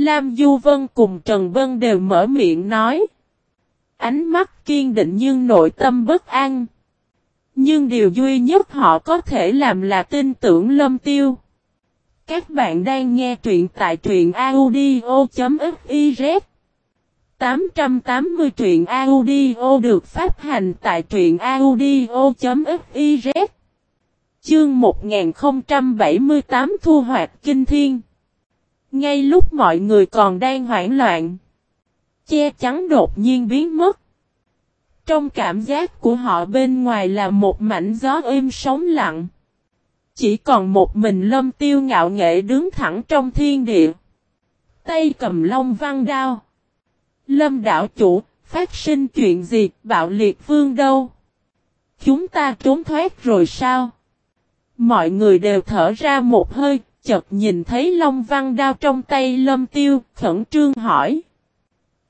Lam Du Vân cùng Trần Vân đều mở miệng nói. Ánh mắt kiên định nhưng nội tâm bất an. Nhưng điều duy nhất họ có thể làm là tin tưởng Lâm Tiêu. Các bạn đang nghe truyện tại truyện audio.fiz 880 truyện audio được phát hành tại truyện audio.fiz Chương 1078 Thu hoạch Kinh Thiên ngay lúc mọi người còn đang hoảng loạn Che chắn đột nhiên biến mất Trong cảm giác của họ bên ngoài là một mảnh gió êm sóng lặng Chỉ còn một mình lâm tiêu ngạo nghệ đứng thẳng trong thiên địa Tay cầm long văn đao Lâm đảo chủ, phát sinh chuyện gì, bạo liệt vương đâu? Chúng ta trốn thoát rồi sao? Mọi người đều thở ra một hơi, chợt nhìn thấy Long Văn đao trong tay Lâm Tiêu, khẩn trương hỏi.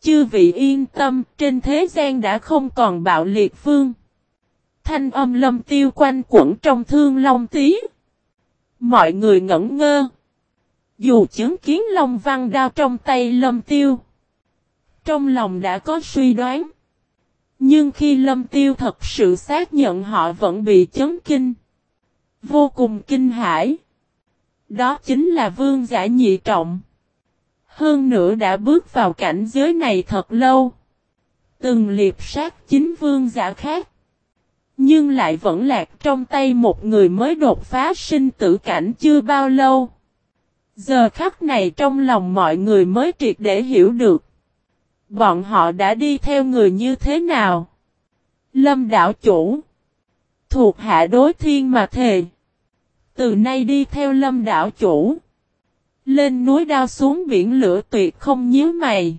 Chư vị yên tâm, trên thế gian đã không còn bạo liệt phương. Thanh âm Lâm Tiêu quanh quẩn trong thương Long tí. Mọi người ngẩn ngơ. Dù chứng kiến Long Văn đao trong tay Lâm Tiêu. Trong lòng đã có suy đoán. Nhưng khi Lâm Tiêu thật sự xác nhận họ vẫn bị chấn kinh. Vô cùng kinh hãi. Đó chính là vương giả nhị trọng. Hơn nữa đã bước vào cảnh giới này thật lâu. Từng liệp sát chính vương giả khác. Nhưng lại vẫn lạc trong tay một người mới đột phá sinh tử cảnh chưa bao lâu. Giờ khắc này trong lòng mọi người mới triệt để hiểu được. Bọn họ đã đi theo người như thế nào? Lâm đảo chủ. Thuộc hạ đối thiên mà thề. Từ nay đi theo lâm đảo chủ. Lên núi đao xuống biển lửa tuyệt không nhíu mày.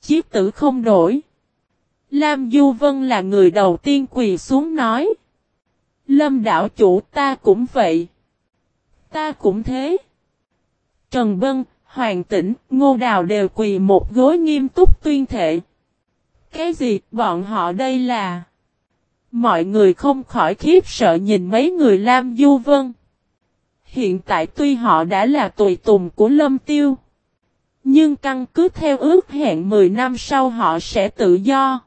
Chiếc tử không đổi. Lam Du Vân là người đầu tiên quỳ xuống nói. Lâm đảo chủ ta cũng vậy. Ta cũng thế. Trần Bân, Hoàng Tĩnh, Ngô Đào đều quỳ một gối nghiêm túc tuyên thệ. Cái gì bọn họ đây là? Mọi người không khỏi khiếp sợ nhìn mấy người Lam Du Vân. Hiện tại tuy họ đã là tùy tùng của Lâm Tiêu. Nhưng căn cứ theo ước hẹn 10 năm sau họ sẽ tự do.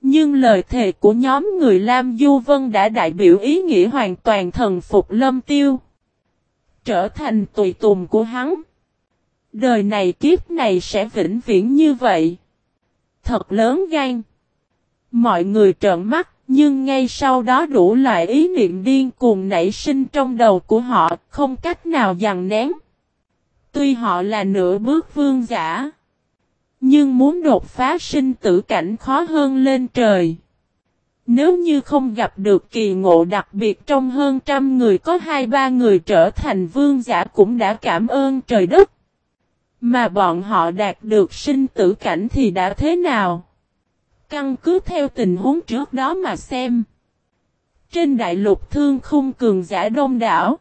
Nhưng lời thề của nhóm người Lam Du Vân đã đại biểu ý nghĩa hoàn toàn thần phục Lâm Tiêu. Trở thành tùy tùng của hắn. Đời này kiếp này sẽ vĩnh viễn như vậy. Thật lớn gan. Mọi người trợn mắt, nhưng ngay sau đó đủ loại ý niệm điên cuồng nảy sinh trong đầu của họ, không cách nào dằn nén. Tuy họ là nửa bước vương giả, nhưng muốn đột phá sinh tử cảnh khó hơn lên trời. Nếu như không gặp được kỳ ngộ đặc biệt trong hơn trăm người có hai ba người trở thành vương giả cũng đã cảm ơn trời đất. Mà bọn họ đạt được sinh tử cảnh thì đã thế nào? Căn cứ theo tình huống trước đó mà xem. Trên đại lục thương khung cường giả đông đảo.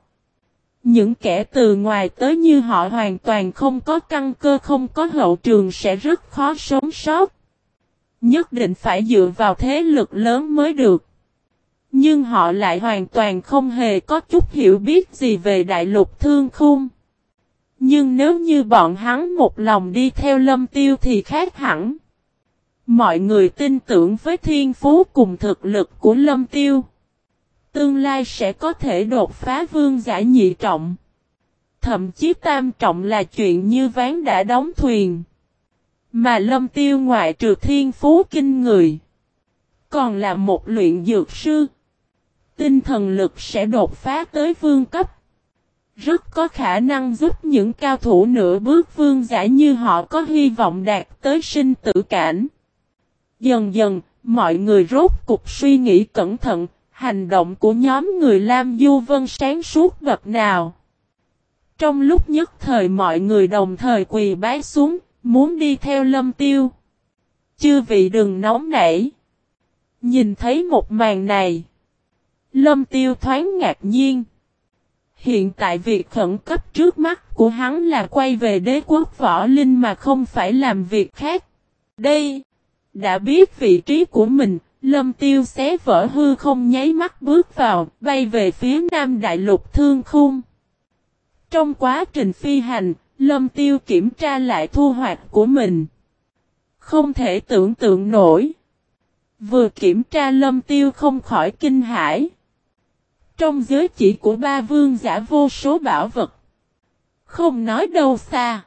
Những kẻ từ ngoài tới như họ hoàn toàn không có căn cơ, không có hậu trường sẽ rất khó sống sót. Nhất định phải dựa vào thế lực lớn mới được. Nhưng họ lại hoàn toàn không hề có chút hiểu biết gì về đại lục thương khung. Nhưng nếu như bọn hắn một lòng đi theo lâm tiêu thì khác hẳn. Mọi người tin tưởng với thiên phú cùng thực lực của lâm tiêu. Tương lai sẽ có thể đột phá vương giả nhị trọng. Thậm chí tam trọng là chuyện như ván đã đóng thuyền. Mà lâm tiêu ngoại trừ thiên phú kinh người. Còn là một luyện dược sư. Tinh thần lực sẽ đột phá tới vương cấp. Rất có khả năng giúp những cao thủ nửa bước vương giả như họ có hy vọng đạt tới sinh tử cảnh. Dần dần, mọi người rốt cục suy nghĩ cẩn thận, hành động của nhóm người Lam Du Vân sáng suốt bậc nào. Trong lúc nhất thời mọi người đồng thời quỳ bái xuống, muốn đi theo lâm tiêu. Chư vị đừng nóng nảy. Nhìn thấy một màn này. Lâm tiêu thoáng ngạc nhiên. Hiện tại việc khẩn cấp trước mắt của hắn là quay về đế quốc võ linh mà không phải làm việc khác. Đây, đã biết vị trí của mình, lâm tiêu xé vỡ hư không nháy mắt bước vào, bay về phía nam đại lục thương khung. Trong quá trình phi hành, Lâm tiêu kiểm tra lại thu hoạch của mình. Không thể tưởng tượng nổi. Vừa kiểm tra lâm tiêu không khỏi kinh hãi. Trong giới chỉ của ba vương giả vô số bảo vật. Không nói đâu xa.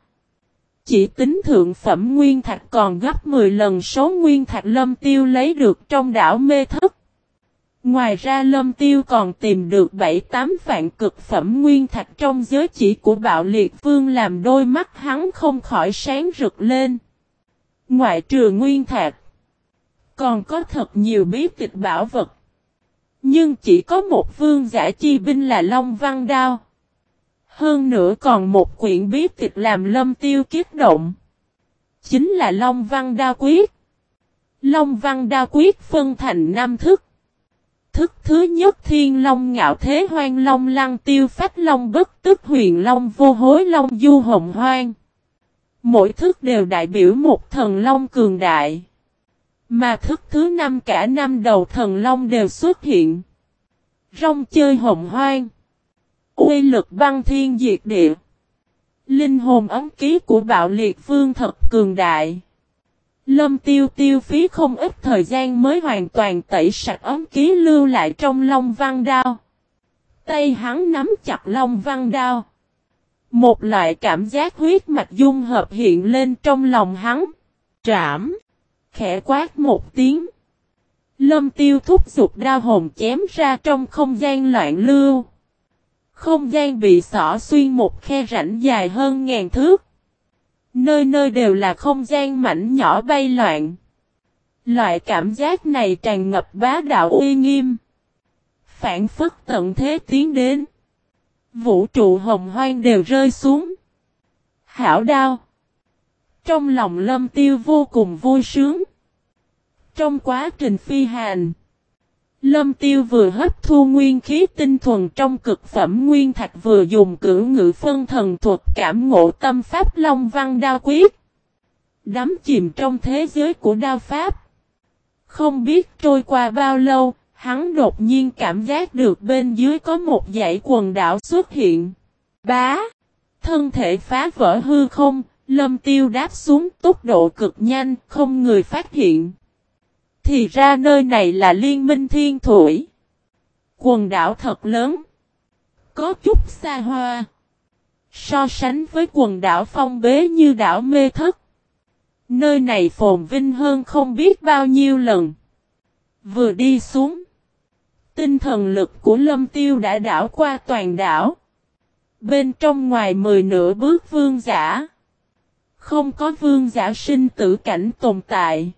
Chỉ tính thượng phẩm nguyên thạch còn gấp 10 lần số nguyên thạch lâm tiêu lấy được trong đảo mê thất. Ngoài ra lâm tiêu còn tìm được 7-8 vạn cực phẩm nguyên thạch trong giới chỉ của bạo liệt vương làm đôi mắt hắn không khỏi sáng rực lên. Ngoại trừ nguyên thạch, còn có thật nhiều bí tịch bảo vật. Nhưng chỉ có một vương giả chi binh là Long Văn Đao. Hơn nữa còn một quyển bí tịch làm lâm tiêu kiết động. Chính là Long Văn Đa Quyết. Long Văn Đa Quyết phân thành năm thức. Thức thứ nhất thiên long ngạo thế hoang long lăng tiêu phách long bất tức huyền long vô hối long du hồng hoang. Mỗi thức đều đại biểu một thần long cường đại. Mà thức thứ năm cả năm đầu thần long đều xuất hiện. Rong chơi hồng hoang. Uy lực băng thiên diệt địa. Linh hồn ấm ký của bạo liệt vương thật cường đại. Lâm tiêu tiêu phí không ít thời gian mới hoàn toàn tẩy sạch ấm ký lưu lại trong long văn đao. Tay hắn nắm chặt long văn đao. Một loại cảm giác huyết mạch dung hợp hiện lên trong lòng hắn. Trảm. Khẽ quát một tiếng. Lâm tiêu thúc giục đao hồn chém ra trong không gian loạn lưu. Không gian bị xỏ xuyên một khe rãnh dài hơn ngàn thước. Nơi nơi đều là không gian mảnh nhỏ bay loạn. Loại cảm giác này tràn ngập bá đạo uy nghiêm. Phản phức tận thế tiến đến. Vũ trụ hồng hoang đều rơi xuống. Hảo đao. Trong lòng lâm tiêu vô cùng vui sướng. Trong quá trình phi hành. Lâm tiêu vừa hấp thu nguyên khí tinh thuần trong cực phẩm nguyên thạch vừa dùng cử ngự phân thần thuật cảm ngộ tâm pháp long văn đao quyết. Đắm chìm trong thế giới của đao pháp. Không biết trôi qua bao lâu, hắn đột nhiên cảm giác được bên dưới có một dãy quần đảo xuất hiện. Bá! Thân thể phá vỡ hư không, lâm tiêu đáp xuống tốc độ cực nhanh, không người phát hiện. Thì ra nơi này là liên minh thiên thủy. Quần đảo thật lớn. Có chút xa hoa. So sánh với quần đảo phong bế như đảo mê thất. Nơi này phồn vinh hơn không biết bao nhiêu lần. Vừa đi xuống. Tinh thần lực của lâm tiêu đã đảo qua toàn đảo. Bên trong ngoài mười nửa bước vương giả. Không có vương giả sinh tử cảnh tồn tại.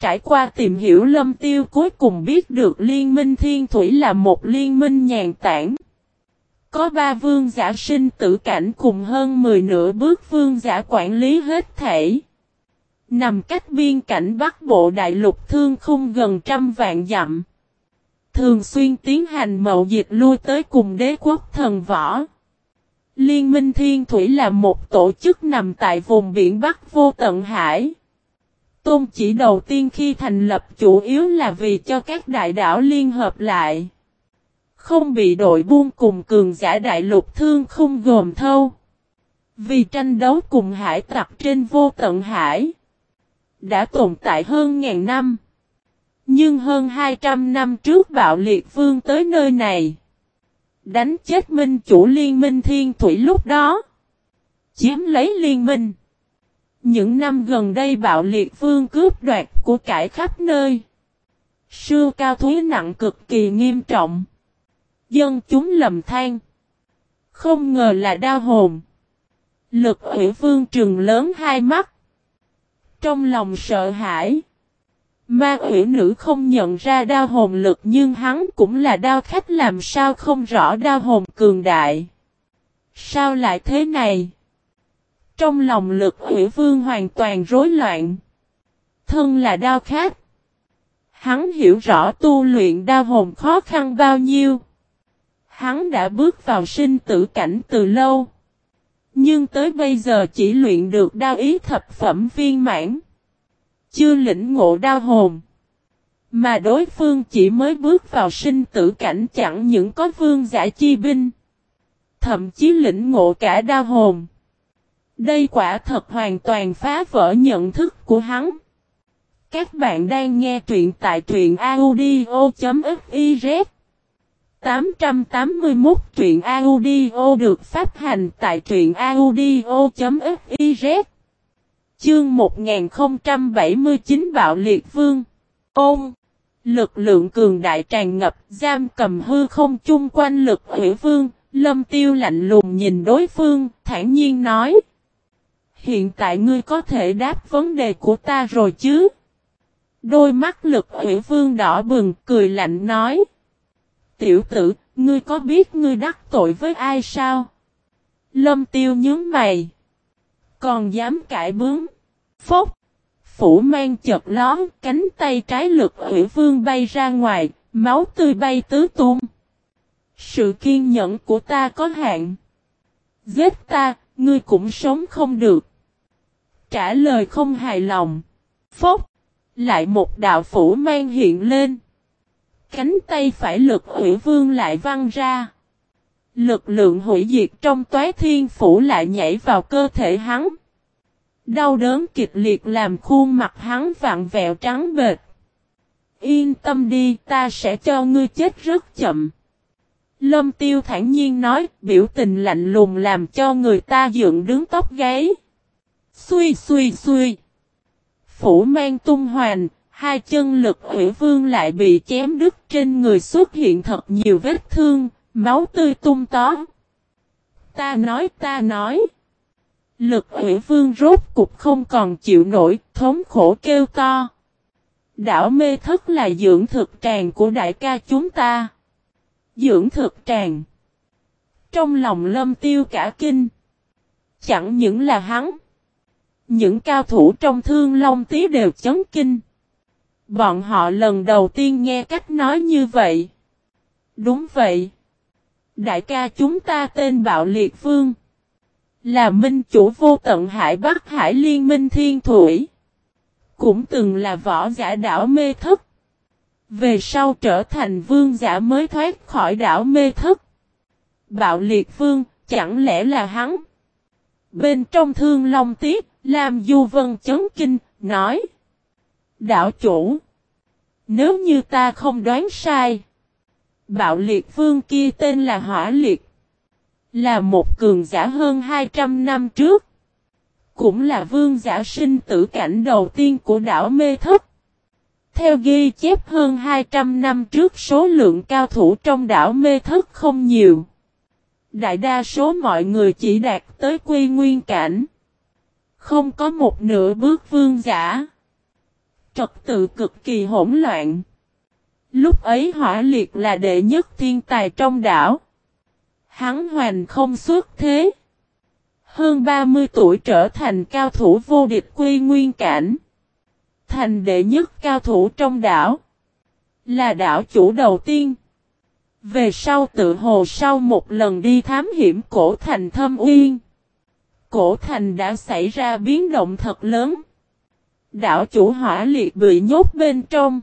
Trải qua tìm hiểu lâm tiêu cuối cùng biết được liên minh thiên thủy là một liên minh nhàn tản. Có ba vương giả sinh tử cảnh cùng hơn 10 nửa bước vương giả quản lý hết thể. Nằm cách biên cảnh Bắc Bộ Đại Lục Thương khung gần trăm vạn dặm. Thường xuyên tiến hành mậu dịch lui tới cùng đế quốc thần võ. Liên minh Thiên Thủy là một tổ chức nằm tại vùng biển Bắc vô tận hải. Tôn chỉ đầu tiên khi thành lập chủ yếu là vì cho các đại đảo liên hợp lại. Không bị đội buôn cùng cường giả đại lục thương không gồm thâu. Vì tranh đấu cùng hải tặc trên vô tận hải. Đã tồn tại hơn ngàn năm. Nhưng hơn 200 năm trước bạo liệt vương tới nơi này. Đánh chết minh chủ liên minh thiên thủy lúc đó. Chiếm lấy liên minh. Những năm gần đây bạo liệt vương cướp đoạt của cải khắp nơi. Sư cao thúy nặng cực kỳ nghiêm trọng. Dân chúng lầm than. Không ngờ là đau hồn. Lực ủy vương trừng lớn hai mắt. Trong lòng sợ hãi. Ma ủy nữ không nhận ra đau hồn lực nhưng hắn cũng là đau khách làm sao không rõ đau hồn cường đại. Sao lại thế này? Trong lòng lực hủy vương hoàn toàn rối loạn. Thân là đao khát. Hắn hiểu rõ tu luyện đa hồn khó khăn bao nhiêu. Hắn đã bước vào sinh tử cảnh từ lâu. Nhưng tới bây giờ chỉ luyện được đao ý thập phẩm viên mãn. Chưa lĩnh ngộ đao hồn. Mà đối phương chỉ mới bước vào sinh tử cảnh chẳng những có vương giả chi binh. Thậm chí lĩnh ngộ cả đao hồn. Đây quả thật hoàn toàn phá vỡ nhận thức của hắn. Các bạn đang nghe truyện tại truyện audio.fiz 881 truyện audio được phát hành tại truyện audio.fiz Chương 1079 Bạo Liệt Vương. Ôm Lực lượng cường đại tràn ngập, giam cầm hư không chung quanh lực hủy vương, Lâm tiêu lạnh lùng nhìn đối phương, thản nhiên nói. Hiện tại ngươi có thể đáp vấn đề của ta rồi chứ Đôi mắt lực hủy vương đỏ bừng cười lạnh nói Tiểu tử, ngươi có biết ngươi đắc tội với ai sao? Lâm tiêu nhướng mày. Còn dám cãi bướng. Phốc. Phủ mang chật lón, cánh tay trái lực hủy vương bay ra ngoài, máu tươi bay tứ tung. Sự kiên nhẫn của ta có hạn. Giết ta, ngươi cũng sống không được. Trả lời không hài lòng. Phốc. Lại một đạo phủ mang hiện lên. Cánh tay phải lực hủy vương lại văng ra. Lực lượng hủy diệt trong toái thiên phủ lại nhảy vào cơ thể hắn. Đau đớn kịch liệt làm khuôn mặt hắn vặn vẹo trắng bệt. Yên tâm đi, ta sẽ cho ngươi chết rất chậm. Lâm tiêu thản nhiên nói, biểu tình lạnh lùng làm cho người ta dựng đứng tóc gáy. Xuy xuy xuy. Phủ mang tung hoành, Hai chân lực hủy vương lại bị chém đứt trên người xuất hiện thật nhiều vết thương, máu tươi tung tó. Ta nói ta nói. Lực hủy vương rốt cục không còn chịu nổi, thống khổ kêu to. Đảo mê thất là dưỡng thực tràng của đại ca chúng ta. Dưỡng thực tràng. Trong lòng lâm tiêu cả kinh. Chẳng những là hắn. Những cao thủ trong thương long tí đều chấn kinh. Bọn họ lần đầu tiên nghe cách nói như vậy. Đúng vậy. Đại ca chúng ta tên Bạo Liệt Vương. Là minh chủ vô tận Hải Bắc Hải Liên minh Thiên Thủy. Cũng từng là võ giả đảo mê thức. Về sau trở thành vương giả mới thoát khỏi đảo mê thức. Bạo Liệt Vương, chẳng lẽ là hắn? Bên trong thương long tiếp, Lam Du Vân chấn kinh, nói. Đạo chủ. Nếu như ta không đoán sai. Bạo liệt vương kia tên là Hỏa Liệt. Là một cường giả hơn 200 năm trước. Cũng là vương giả sinh tử cảnh đầu tiên của đảo Mê Thất. Theo ghi chép hơn 200 năm trước số lượng cao thủ trong đảo Mê Thất không nhiều. Đại đa số mọi người chỉ đạt tới quy nguyên cảnh. Không có một nửa bước vương giả trật tự cực kỳ hỗn loạn. Lúc ấy hỏa liệt là đệ nhất thiên tài trong đảo. Hắn hoành không xuất thế. Hơn 30 tuổi trở thành cao thủ vô địch quy nguyên cảnh. Thành đệ nhất cao thủ trong đảo. Là đảo chủ đầu tiên. Về sau tự hồ sau một lần đi thám hiểm cổ thành thâm uyên. Cổ thành đã xảy ra biến động thật lớn. Đảo chủ hỏa liệt bị nhốt bên trong.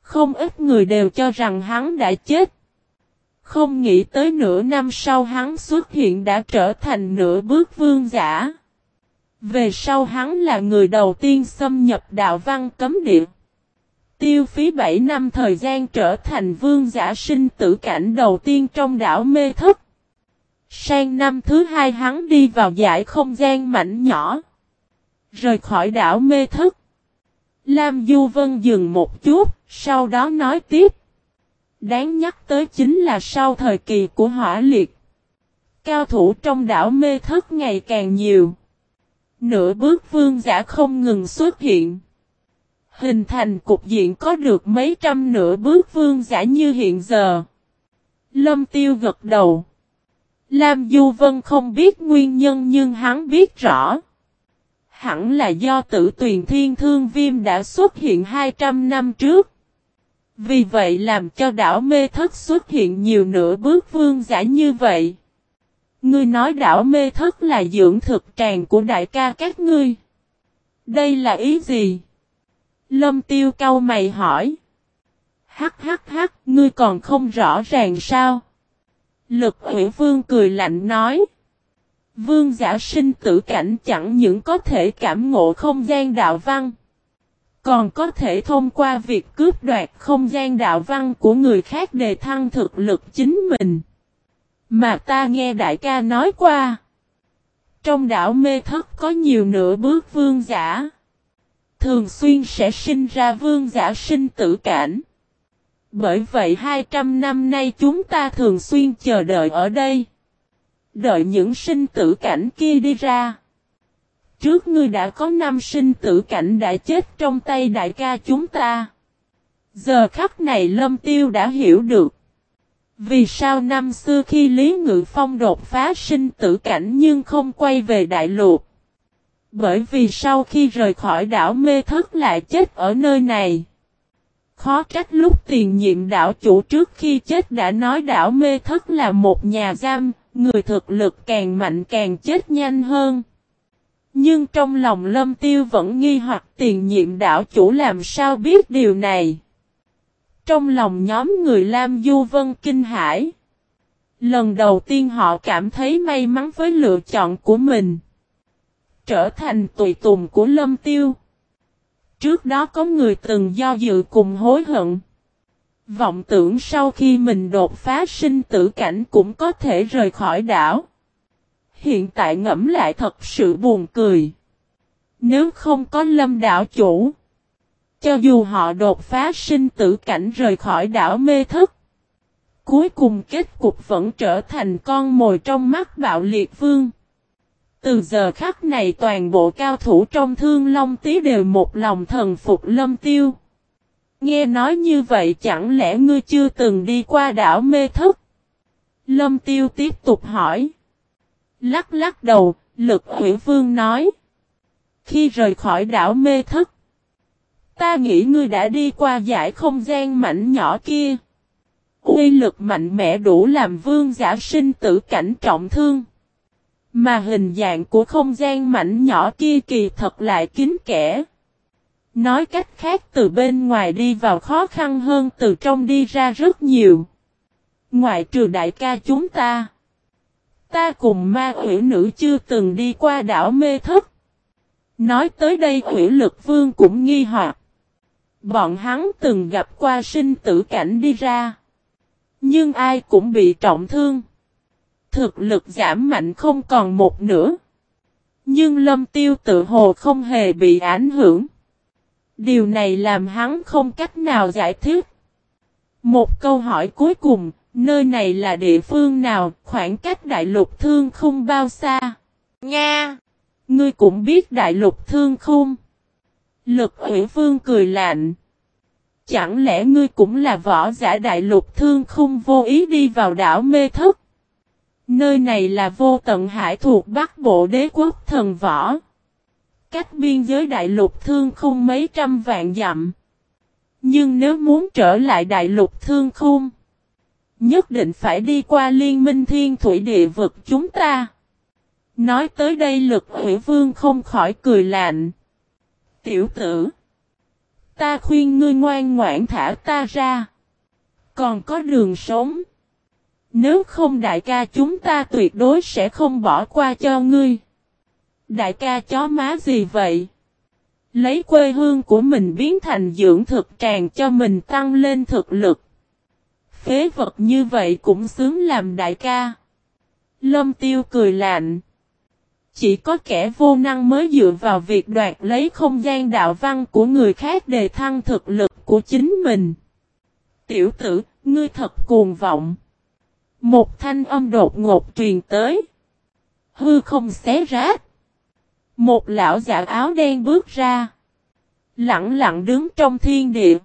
Không ít người đều cho rằng hắn đã chết. Không nghĩ tới nửa năm sau hắn xuất hiện đã trở thành nửa bước vương giả. Về sau hắn là người đầu tiên xâm nhập đạo văn cấm địa. Tiêu phí 7 năm thời gian trở thành vương giả sinh tử cảnh đầu tiên trong đảo mê thức. Sang năm thứ hai hắn đi vào giải không gian mảnh nhỏ. Rời khỏi đảo mê thức. Lam Du Vân dừng một chút, sau đó nói tiếp. Đáng nhắc tới chính là sau thời kỳ của hỏa liệt. Cao thủ trong đảo mê thức ngày càng nhiều. Nửa bước vương giả không ngừng xuất hiện. Hình thành cục diện có được mấy trăm nửa bước vương giả như hiện giờ. Lâm tiêu gật đầu. Lam Du Vân không biết nguyên nhân nhưng hắn biết rõ. Hẳn là do tử tuyền thiên thương viêm đã xuất hiện 200 năm trước. Vì vậy làm cho đảo mê thất xuất hiện nhiều nửa bước vương giả như vậy. Ngươi nói đảo mê thất là dưỡng thực tràng của đại ca các ngươi. Đây là ý gì? Lâm tiêu cau mày hỏi. Hắc hắc hắc, ngươi còn không rõ ràng sao? Lực hủy vương cười lạnh nói. Vương giả sinh tử cảnh chẳng những có thể cảm ngộ không gian đạo văn. Còn có thể thông qua việc cướp đoạt không gian đạo văn của người khác để thăng thực lực chính mình. Mà ta nghe đại ca nói qua. Trong đảo mê thất có nhiều nửa bước vương giả. Thường xuyên sẽ sinh ra vương giả sinh tử cảnh. Bởi vậy 200 năm nay chúng ta thường xuyên chờ đợi ở đây. Đợi những sinh tử cảnh kia đi ra. Trước ngươi đã có năm sinh tử cảnh đã chết trong tay đại ca chúng ta. Giờ khắc này Lâm Tiêu đã hiểu được. Vì sao năm xưa khi Lý Ngự Phong đột phá sinh tử cảnh nhưng không quay về đại lục? Bởi vì sau khi rời khỏi đảo mê thất lại chết ở nơi này. Khó trách lúc tiền nhiệm đảo chủ trước khi chết đã nói đảo mê thất là một nhà giam, người thực lực càng mạnh càng chết nhanh hơn. Nhưng trong lòng lâm tiêu vẫn nghi hoặc tiền nhiệm đảo chủ làm sao biết điều này. Trong lòng nhóm người Lam Du Vân kinh hãi. Lần đầu tiên họ cảm thấy may mắn với lựa chọn của mình. Trở thành tùy tùng của Lâm Tiêu. Trước đó có người từng do dự cùng hối hận. Vọng tưởng sau khi mình đột phá sinh tử cảnh cũng có thể rời khỏi đảo. Hiện tại ngẫm lại thật sự buồn cười. Nếu không có lâm đảo chủ. Cho dù họ đột phá sinh tử cảnh rời khỏi đảo mê thức. Cuối cùng kết cục vẫn trở thành con mồi trong mắt bạo liệt vương. Từ giờ khắc này toàn bộ cao thủ trong thương long tí đều một lòng thần phục lâm tiêu. Nghe nói như vậy chẳng lẽ ngươi chưa từng đi qua đảo mê thức? Lâm tiêu tiếp tục hỏi. Lắc lắc đầu, lực hủy vương nói. Khi rời khỏi đảo mê thức. Ta nghĩ ngươi đã đi qua giải không gian mảnh nhỏ kia. Uy lực mạnh mẽ đủ làm vương giả sinh tử cảnh trọng thương. Mà hình dạng của không gian mảnh nhỏ kia kỳ thật lại kín kẽ. Nói cách khác, từ bên ngoài đi vào khó khăn hơn từ trong đi ra rất nhiều. Ngoại trừ đại ca chúng ta. Ta cùng ma quỷ nữ chưa từng đi qua đảo mê thất. Nói tới đây, quỷ lực vương cũng nghi hoặc. Bọn hắn từng gặp qua sinh tử cảnh đi ra. Nhưng ai cũng bị trọng thương. Thực lực giảm mạnh không còn một nửa. Nhưng lâm tiêu tự hồ không hề bị ảnh hưởng. Điều này làm hắn không cách nào giải thích. Một câu hỏi cuối cùng, nơi này là địa phương nào, khoảng cách đại lục thương không bao xa. Nga! Ngươi cũng biết đại lục thương không? Lực ủy vương cười lạnh. Chẳng lẽ ngươi cũng là võ giả đại lục thương không vô ý đi vào đảo mê thất? Nơi này là vô tận hải thuộc Bắc Bộ đế quốc thần võ. Cách biên giới đại lục thương khung mấy trăm vạn dặm. Nhưng nếu muốn trở lại đại lục thương khung, nhất định phải đi qua liên minh thiên thủy địa vực chúng ta. Nói tới đây lực hủy vương không khỏi cười lạnh. Tiểu tử, ta khuyên ngươi ngoan ngoãn thả ta ra. Còn có đường sống. Nếu không đại ca chúng ta tuyệt đối sẽ không bỏ qua cho ngươi. Đại ca chó má gì vậy? Lấy quê hương của mình biến thành dưỡng thực tràn cho mình tăng lên thực lực. Phế vật như vậy cũng xứng làm đại ca. Lâm tiêu cười lạnh. Chỉ có kẻ vô năng mới dựa vào việc đoạt lấy không gian đạo văn của người khác để thăng thực lực của chính mình. Tiểu tử, ngươi thật cuồng vọng. Một thanh âm đột ngột truyền tới. Hư không xé rách. Một lão giả áo đen bước ra. Lặng lặng đứng trong thiên địa.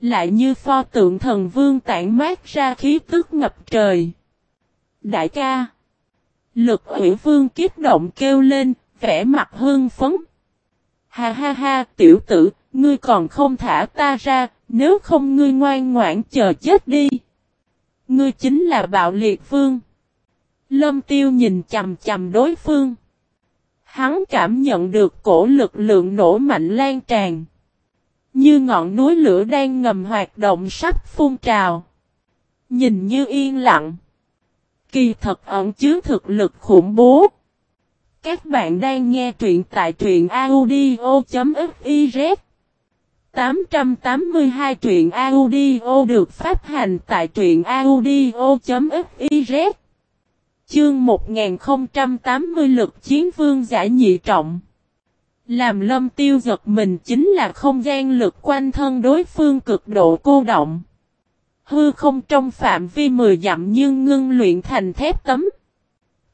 Lại như pho tượng thần vương tản mát ra khí tức ngập trời. Đại ca. Lực ủy vương kiếp động kêu lên, vẻ mặt hưng phấn. Ha ha ha, tiểu tử, ngươi còn không thả ta ra, nếu không ngươi ngoan ngoãn chờ chết đi. Ngươi chính là bạo liệt vương. Lâm tiêu nhìn chầm chầm đối phương. Hắn cảm nhận được cổ lực lượng nổ mạnh lan tràn. Như ngọn núi lửa đang ngầm hoạt động sắp phun trào. Nhìn như yên lặng. kỳ thật ẩn chứa thực lực khủng bố. Các bạn đang nghe truyện tại truyện audio.fif 882 truyện audio được phát hành tại truyện audio.fiz Chương 1080 lực chiến vương giả nhị trọng Làm lâm tiêu giật mình chính là không gian lực quanh thân đối phương cực độ cô động. Hư không trong phạm vi 10 dặm nhưng ngưng luyện thành thép tấm.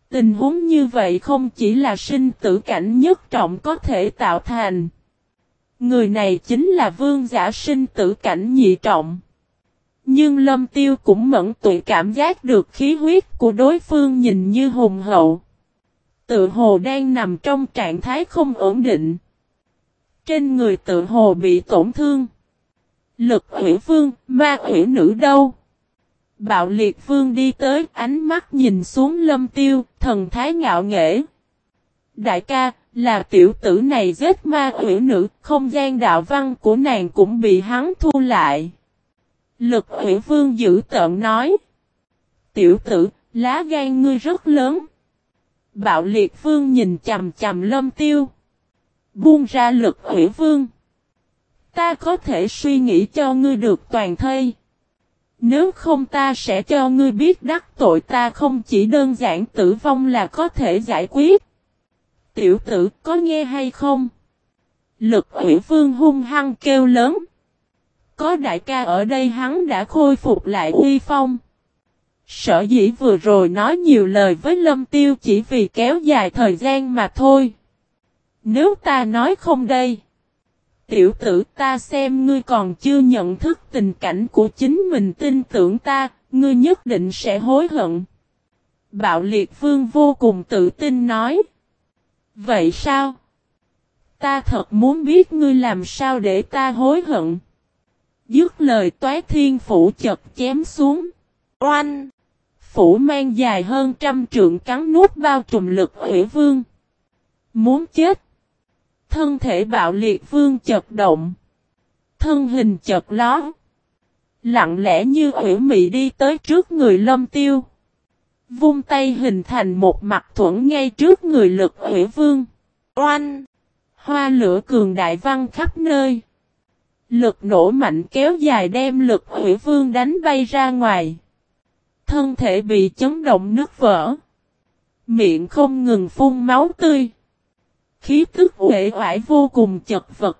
Tình huống như vậy không chỉ là sinh tử cảnh nhất trọng có thể tạo thành. Người này chính là vương giả sinh tử cảnh nhị trọng. Nhưng lâm tiêu cũng mẫn tụi cảm giác được khí huyết của đối phương nhìn như hùng hậu. Tự hồ đang nằm trong trạng thái không ổn định. Trên người tự hồ bị tổn thương. Lực hủy vương, ma hủy nữ đâu? Bạo liệt vương đi tới, ánh mắt nhìn xuống lâm tiêu, thần thái ngạo nghễ. Đại ca, là tiểu tử này giết ma hủy nữ, không gian đạo văn của nàng cũng bị hắn thu lại. Lực hủy vương giữ tợn nói. Tiểu tử, lá gan ngươi rất lớn. Bạo liệt vương nhìn chầm chầm lâm tiêu. Buông ra lực hủy vương. Ta có thể suy nghĩ cho ngươi được toàn thây. Nếu không ta sẽ cho ngươi biết đắc tội ta không chỉ đơn giản tử vong là có thể giải quyết. Tiểu tử có nghe hay không? Lực ủy vương hung hăng kêu lớn. Có đại ca ở đây hắn đã khôi phục lại uy phong. Sở dĩ vừa rồi nói nhiều lời với lâm tiêu chỉ vì kéo dài thời gian mà thôi. Nếu ta nói không đây. Tiểu tử ta xem ngươi còn chưa nhận thức tình cảnh của chính mình tin tưởng ta, ngươi nhất định sẽ hối hận. Bạo liệt vương vô cùng tự tin nói. Vậy sao? Ta thật muốn biết ngươi làm sao để ta hối hận. Dứt lời toái thiên phủ chật chém xuống. Oanh! Phủ mang dài hơn trăm trượng cắn nuốt bao trùm lực hủy vương. Muốn chết! Thân thể bạo liệt vương chật động. Thân hình chật ló. Lặng lẽ như hủy mị đi tới trước người lâm tiêu. Vung tay hình thành một mặt thuẫn ngay trước người lực hủy vương. Oanh! Hoa lửa cường đại văn khắp nơi. Lực nổ mạnh kéo dài đem lực hủy vương đánh bay ra ngoài. Thân thể bị chấn động nước vỡ. Miệng không ngừng phun máu tươi. Khí tức uể oải vô cùng chật vật.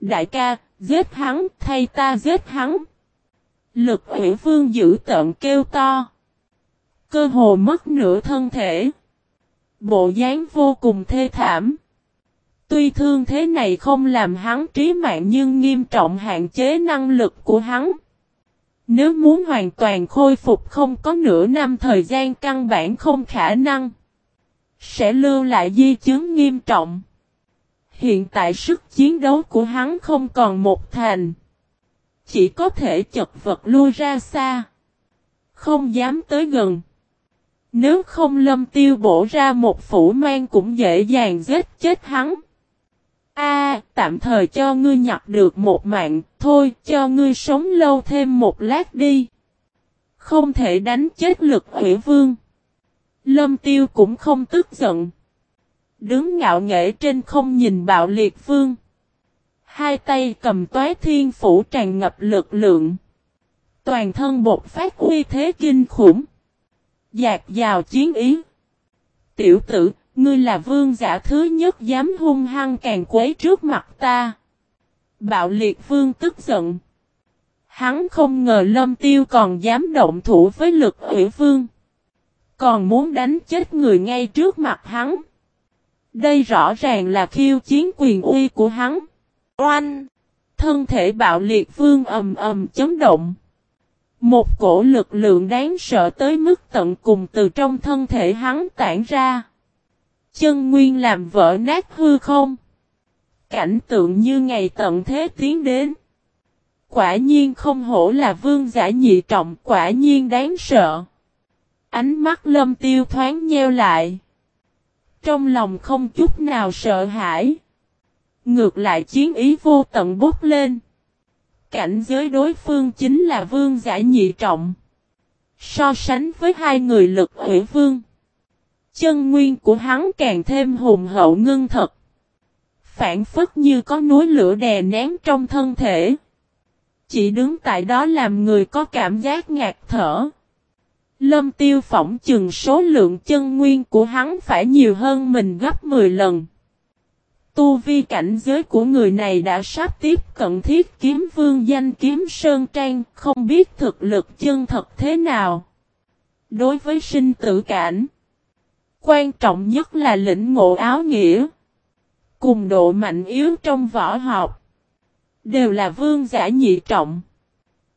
Đại ca, giết hắn, thay ta giết hắn. Lực hủy vương giữ tợn kêu to. Cơ hồ mất nửa thân thể. Bộ dáng vô cùng thê thảm. Tuy thương thế này không làm hắn trí mạng nhưng nghiêm trọng hạn chế năng lực của hắn. Nếu muốn hoàn toàn khôi phục không có nửa năm thời gian căn bản không khả năng. Sẽ lưu lại di chứng nghiêm trọng. Hiện tại sức chiến đấu của hắn không còn một thành. Chỉ có thể chật vật lui ra xa. Không dám tới gần. Nếu không lâm tiêu bổ ra một phủ mang cũng dễ dàng giết chết hắn. A, tạm thời cho ngươi nhặt được một mạng, thôi cho ngươi sống lâu thêm một lát đi. Không thể đánh chết lực hủy vương. Lâm tiêu cũng không tức giận. Đứng ngạo nghễ trên không nhìn bạo liệt vương. Hai tay cầm toái thiên phủ tràn ngập lực lượng. Toàn thân bột phát uy thế kinh khủng. Dạt vào chiến ý. Tiểu tử, ngươi là vương giả thứ nhất dám hung hăng càng quấy trước mặt ta. Bạo liệt vương tức giận. Hắn không ngờ lâm tiêu còn dám động thủ với lực hủy vương. Còn muốn đánh chết người ngay trước mặt hắn. Đây rõ ràng là khiêu chiến quyền uy của hắn. Oanh! Thân thể bạo liệt vương ầm ầm chấn động. Một cổ lực lượng đáng sợ tới mức tận cùng từ trong thân thể hắn tản ra. Chân nguyên làm vỡ nát hư không. Cảnh tượng như ngày tận thế tiến đến. Quả nhiên không hổ là vương giả nhị trọng, quả nhiên đáng sợ. Ánh mắt lâm tiêu thoáng nheo lại. Trong lòng không chút nào sợ hãi. Ngược lại chiến ý vô tận bút lên. Cảnh giới đối phương chính là vương giả nhị trọng. So sánh với hai người lực ủy vương. Chân nguyên của hắn càng thêm hùng hậu ngưng thật. Phản phất như có núi lửa đè nén trong thân thể. Chỉ đứng tại đó làm người có cảm giác ngạt thở. Lâm tiêu phỏng chừng số lượng chân nguyên của hắn phải nhiều hơn mình gấp 10 lần. Tu vi cảnh giới của người này đã sắp tiếp cận thiết kiếm vương danh kiếm Sơn Trang, không biết thực lực chân thật thế nào. Đối với sinh tử cảnh, quan trọng nhất là lĩnh ngộ áo nghĩa. Cùng độ mạnh yếu trong võ học, đều là vương giả nhị trọng.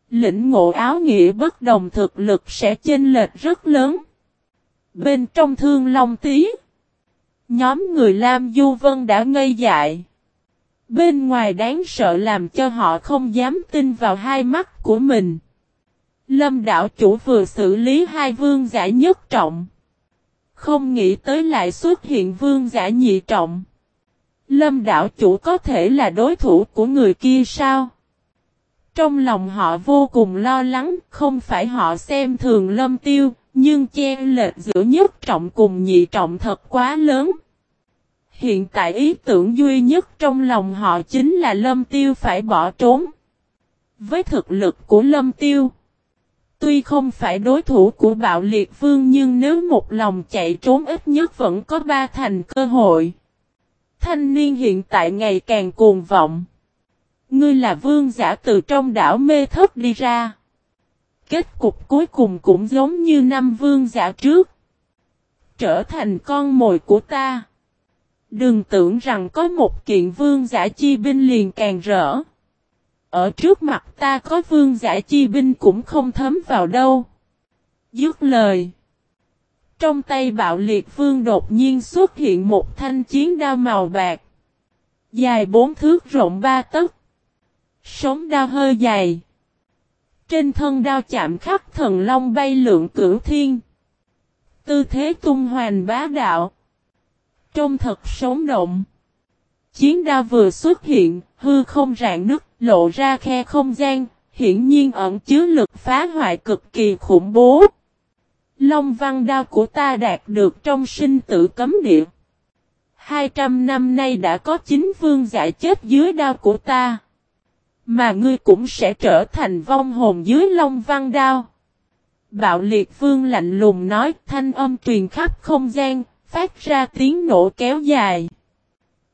Lĩnh ngộ áo nghĩa bất đồng thực lực sẽ chênh lệch rất lớn. Bên trong thương long tí, nhóm người Lam Du Vân đã ngây dại. Bên ngoài đáng sợ làm cho họ không dám tin vào hai mắt của mình. Lâm đảo chủ vừa xử lý hai vương giả nhất trọng. Không nghĩ tới lại xuất hiện vương giả nhị trọng. Lâm đảo chủ có thể là đối thủ của người kia sao? Trong lòng họ vô cùng lo lắng, không phải họ xem thường lâm tiêu, nhưng che lệch giữa nhất trọng cùng nhị trọng thật quá lớn. Hiện tại ý tưởng duy nhất trong lòng họ chính là lâm tiêu phải bỏ trốn. Với thực lực của lâm tiêu, tuy không phải đối thủ của bạo liệt vương nhưng nếu một lòng chạy trốn ít nhất vẫn có ba thành cơ hội. Thanh niên hiện tại ngày càng cuồng vọng. Ngươi là vương giả từ trong đảo mê thất đi ra. Kết cục cuối cùng cũng giống như năm vương giả trước. Trở thành con mồi của ta. Đừng tưởng rằng có một kiện vương giả chi binh liền càng rỡ. Ở trước mặt ta có vương giả chi binh cũng không thấm vào đâu. Dứt lời. Trong tay bạo liệt vương đột nhiên xuất hiện một thanh chiến đao màu bạc. Dài bốn thước rộng ba tấc. Sống đao hơi dài. Trên thân đao chạm khắc thần long bay lượng cửu thiên. Tư thế tung hoành bá đạo. Trông thật sống động. Chiến đao vừa xuất hiện, hư không rạn nứt, lộ ra khe không gian, hiển nhiên ẩn chứa lực phá hoại cực kỳ khủng bố. Long văn đao của ta đạt được trong sinh tử cấm địa. 200 năm nay đã có chín vương giải chết dưới đao của ta. Mà ngươi cũng sẽ trở thành vong hồn dưới long văn đao. Bạo liệt vương lạnh lùng nói thanh âm truyền khắp không gian, phát ra tiếng nổ kéo dài.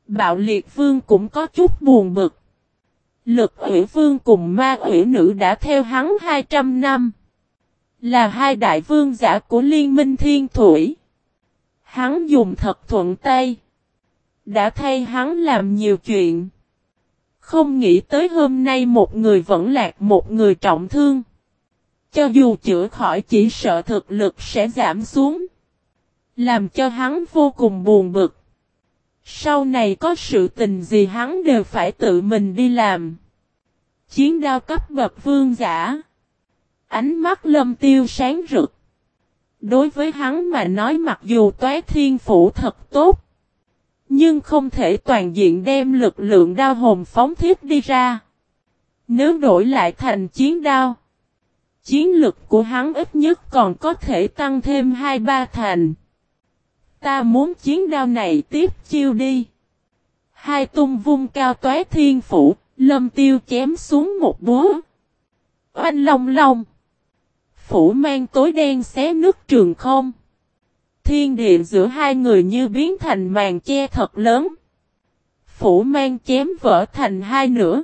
Bạo liệt vương cũng có chút buồn bực. Lực ủy vương cùng ma ủy nữ đã theo hắn 200 năm. Là hai đại vương giả của liên minh thiên thủy. Hắn dùng thật thuận tay. Đã thay hắn làm nhiều chuyện. Không nghĩ tới hôm nay một người vẫn lạc một người trọng thương. Cho dù chữa khỏi chỉ sợ thực lực sẽ giảm xuống. Làm cho hắn vô cùng buồn bực. Sau này có sự tình gì hắn đều phải tự mình đi làm. Chiến đao cấp bậc vương giả. Ánh mắt lâm tiêu sáng rực. Đối với hắn mà nói mặc dù toái thiên phủ thật tốt. Nhưng không thể toàn diện đem lực lượng đao hồn phóng thiết đi ra. Nếu đổi lại thành chiến đao. Chiến lực của hắn ít nhất còn có thể tăng thêm 2-3 thành. Ta muốn chiến đao này tiếp chiêu đi. Hai tung vung cao toái thiên phủ, lâm tiêu chém xuống một búa. Oanh long long. Phủ mang tối đen xé nước trường không. Thiên địa giữa hai người như biến thành màn che thật lớn. Phủ mang chém vỡ thành hai nửa.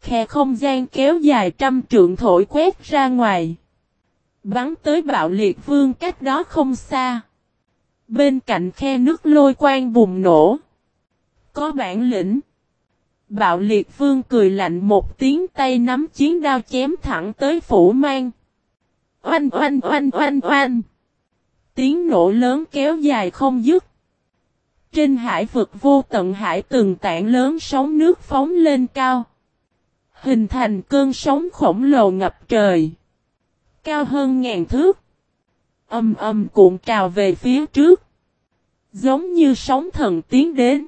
Khe không gian kéo dài trăm trượng thổi quét ra ngoài. Bắn tới bạo liệt vương cách đó không xa. Bên cạnh khe nước lôi quang bùng nổ. Có bản lĩnh. Bạo liệt vương cười lạnh một tiếng tay nắm chiến đao chém thẳng tới phủ mang. Oanh oanh oanh oanh oanh. Tiếng nổ lớn kéo dài không dứt. Trên hải vực vô tận hải từng tảng lớn sóng nước phóng lên cao. Hình thành cơn sóng khổng lồ ngập trời. Cao hơn ngàn thước. Âm âm cuộn trào về phía trước. Giống như sóng thần tiến đến.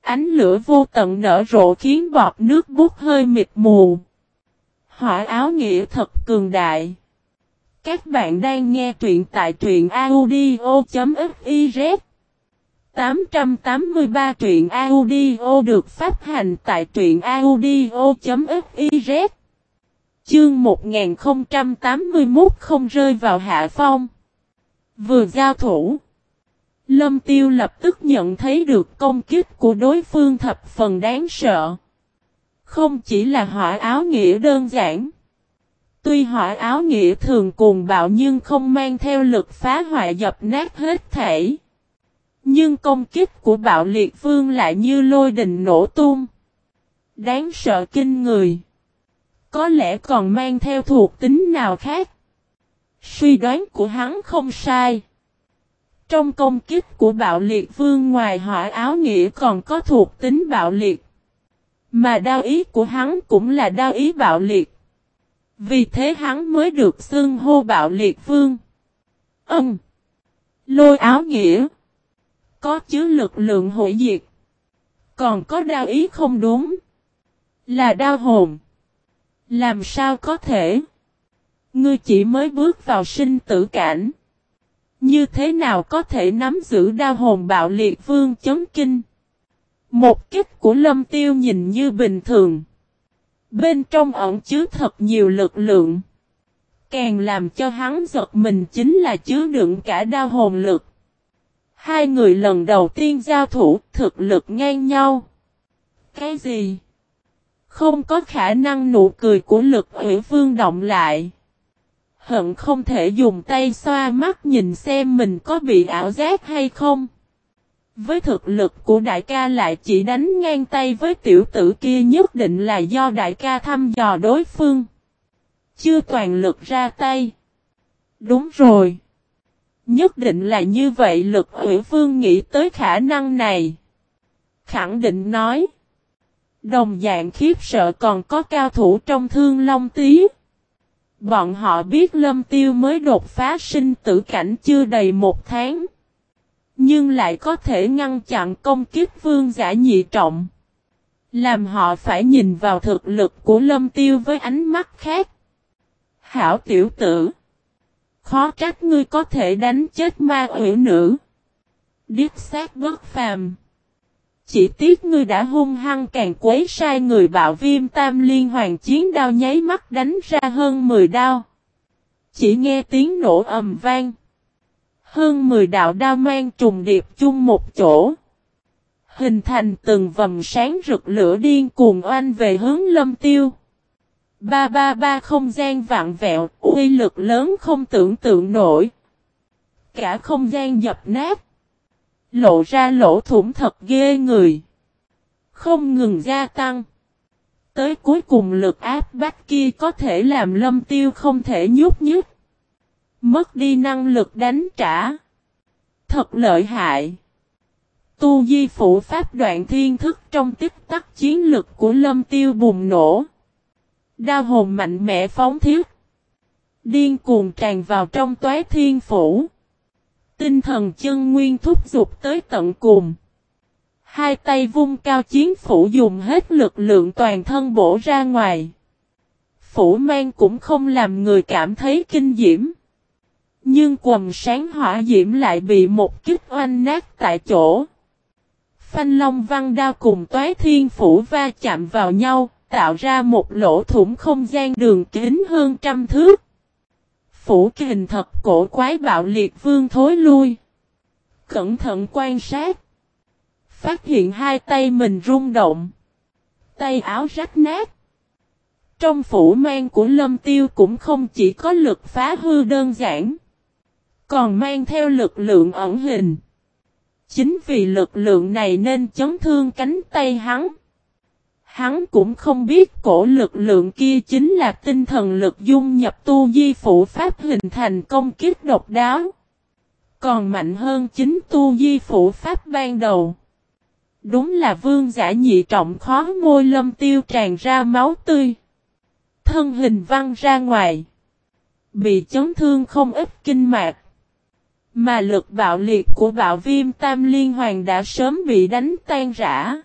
Ánh lửa vô tận nở rộ khiến bọt nước bút hơi mịt mù. Hỏa áo nghĩa thật cường đại. Các bạn đang nghe truyện tại truyện audio.fiz 883 truyện audio được phát hành tại truyện audio.fiz Chương 1081 không rơi vào hạ phong Vừa giao thủ, Lâm Tiêu lập tức nhận thấy được công kích của đối phương thập phần đáng sợ. Không chỉ là hỏa áo nghĩa đơn giản. Tuy hỏa áo nghĩa thường cuồng bạo nhưng không mang theo lực phá hoại dập nát hết thể. Nhưng công kích của bạo liệt vương lại như lôi đình nổ tung. Đáng sợ kinh người. Có lẽ còn mang theo thuộc tính nào khác. Suy đoán của hắn không sai. Trong công kích của bạo liệt vương ngoài hỏa áo nghĩa còn có thuộc tính bạo liệt. Mà đao ý của hắn cũng là đao ý bạo liệt. Vì thế hắn mới được xưng hô bạo liệt vương. Ân. Lôi áo nghĩa. Có chứa lực lượng hội diệt. Còn có đao ý không đúng. Là đao hồn. Làm sao có thể? Ngươi chỉ mới bước vào sinh tử cảnh. Như thế nào có thể nắm giữ đao hồn bạo liệt vương chấn kinh? Một kích của lâm tiêu nhìn như bình thường. Bên trong ẩn chứa thật nhiều lực lượng. Càng làm cho hắn giật mình chính là chứa đựng cả đao hồn lực. Hai người lần đầu tiên giao thủ, thực lực ngang nhau. Cái gì? Không có khả năng nụ cười của lực ủy vương động lại. Hận không thể dùng tay xoa mắt nhìn xem mình có bị ảo giác hay không. Với thực lực của đại ca lại chỉ đánh ngang tay với tiểu tử kia nhất định là do đại ca thăm dò đối phương. Chưa toàn lực ra tay. Đúng rồi. Nhất định là như vậy lực ủy vương nghĩ tới khả năng này. Khẳng định nói. Đồng dạng khiếp sợ còn có cao thủ trong thương long tí. Bọn họ biết lâm tiêu mới đột phá sinh tử cảnh chưa đầy một tháng. Nhưng lại có thể ngăn chặn công kiếp vương giả nhị trọng. Làm họ phải nhìn vào thực lực của lâm tiêu với ánh mắt khác. Hảo tiểu tử. Khó trách ngươi có thể đánh chết ma ủy nữ. Điếp sát bất phàm. Chỉ tiếc ngươi đã hung hăng càng quấy sai người bạo viêm tam liên hoàng chiến đao nháy mắt đánh ra hơn 10 đao. Chỉ nghe tiếng nổ ầm vang. Hơn 10 đạo đao mang trùng điệp chung một chỗ. Hình thành từng vầm sáng rực lửa điên cuồng oanh về hướng lâm tiêu. Ba ba ba không gian vạn vẹo, uy lực lớn không tưởng tượng nổi. Cả không gian dập nát. Lộ ra lỗ thủng thật ghê người. Không ngừng gia tăng. Tới cuối cùng lực áp bách kia có thể làm lâm tiêu không thể nhúc nhích Mất đi năng lực đánh trả. Thật lợi hại. Tu di phủ pháp đoạn thiên thức trong tích tắc chiến lực của lâm tiêu bùng nổ. đa hồn mạnh mẽ phóng thiết. Điên cuồng tràn vào trong toái thiên phủ. Tinh thần chân nguyên thúc giục tới tận cùng. Hai tay vung cao chiến phủ dùng hết lực lượng toàn thân bổ ra ngoài. Phủ mang cũng không làm người cảm thấy kinh diễm. Nhưng quầm sáng hỏa diễm lại bị một kích oanh nát tại chỗ. Phanh long văn đao cùng toái thiên phủ va chạm vào nhau, tạo ra một lỗ thủng không gian đường kính hơn trăm thước. Phủ kình thật cổ quái bạo liệt vương thối lui. Cẩn thận quan sát. Phát hiện hai tay mình rung động. Tay áo rách nát. Trong phủ mang của lâm tiêu cũng không chỉ có lực phá hư đơn giản. Còn mang theo lực lượng ẩn hình. Chính vì lực lượng này nên chấn thương cánh tay hắn. Hắn cũng không biết cổ lực lượng kia chính là tinh thần lực dung nhập tu di phụ pháp hình thành công kiếp độc đáo. Còn mạnh hơn chính tu di phụ pháp ban đầu. Đúng là vương giả nhị trọng khó môi lâm tiêu tràn ra máu tươi. Thân hình văng ra ngoài. Bị chấn thương không ít kinh mạc. Mà lực bạo liệt của bạo viêm tam liên hoàng đã sớm bị đánh tan rã.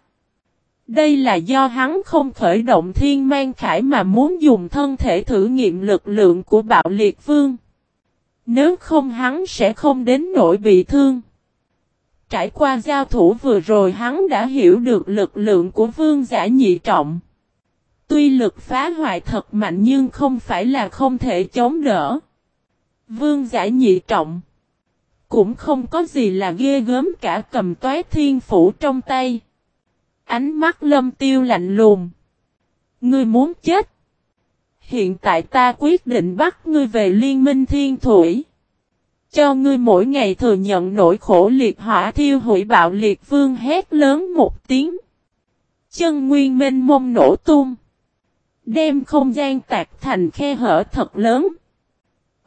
Đây là do hắn không khởi động thiên mang khải mà muốn dùng thân thể thử nghiệm lực lượng của bạo liệt vương. Nếu không hắn sẽ không đến nỗi bị thương. Trải qua giao thủ vừa rồi hắn đã hiểu được lực lượng của vương giả nhị trọng. Tuy lực phá hoại thật mạnh nhưng không phải là không thể chống đỡ. Vương giả nhị trọng. Cũng không có gì là ghê gớm cả, cầm toái thiên phủ trong tay. Ánh mắt lâm tiêu lạnh lùng. Ngươi muốn chết. Hiện tại ta quyết định bắt ngươi về liên minh thiên thủy. Cho ngươi mỗi ngày thừa nhận nỗi khổ liệt hỏa thiêu hủy bạo liệt vương hét lớn một tiếng. Chân nguyên minh mông nổ tung. Đem không gian tạc thành khe hở thật lớn.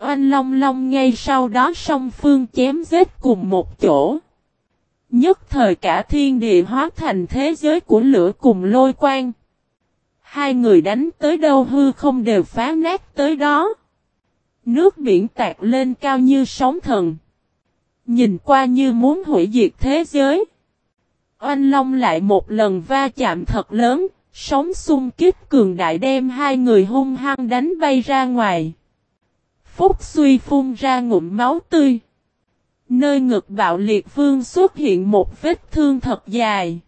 Oanh long long ngay sau đó song phương chém giết cùng một chỗ. Nhất thời cả thiên địa hóa thành thế giới của lửa cùng lôi quang. Hai người đánh tới đâu hư không đều phá nát tới đó. Nước biển tạc lên cao như sóng thần. Nhìn qua như muốn hủy diệt thế giới. Oanh Long lại một lần va chạm thật lớn, sóng xung kích cường đại đem hai người hung hăng đánh bay ra ngoài. Phúc suy phun ra ngụm máu tươi. Nơi ngực bạo liệt vương xuất hiện một vết thương thật dài.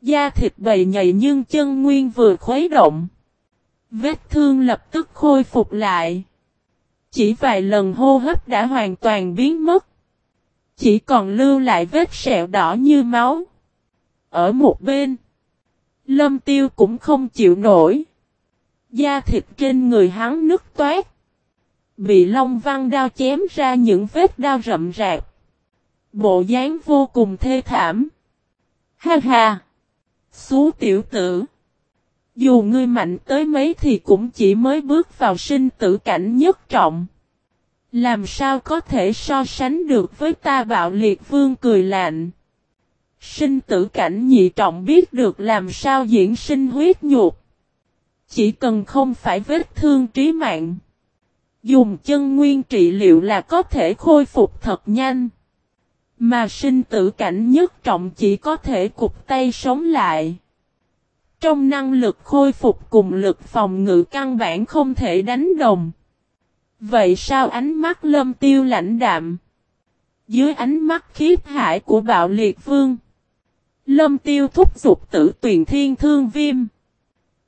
Da thịt bầy nhầy nhưng chân nguyên vừa khuấy động. Vết thương lập tức khôi phục lại. Chỉ vài lần hô hấp đã hoàn toàn biến mất. Chỉ còn lưu lại vết sẹo đỏ như máu. Ở một bên. Lâm tiêu cũng không chịu nổi. Da thịt trên người hắn nứt toát. Bị Long Văn đao chém ra những vết đao rậm rạc. Bộ dáng vô cùng thê thảm. Ha ha! Xú tiểu tử! Dù ngươi mạnh tới mấy thì cũng chỉ mới bước vào sinh tử cảnh nhất trọng. Làm sao có thể so sánh được với ta bạo liệt vương cười lạnh. Sinh tử cảnh nhị trọng biết được làm sao diễn sinh huyết nhục. Chỉ cần không phải vết thương trí mạng. Dùng chân nguyên trị liệu là có thể khôi phục thật nhanh. Mà sinh tử cảnh nhất trọng chỉ có thể cục tay sống lại. Trong năng lực khôi phục cùng lực phòng ngự căn bản không thể đánh đồng. Vậy sao ánh mắt lâm tiêu lãnh đạm? Dưới ánh mắt khiếp hải của bạo liệt vương. Lâm tiêu thúc giục tử tuyền thiên thương viêm.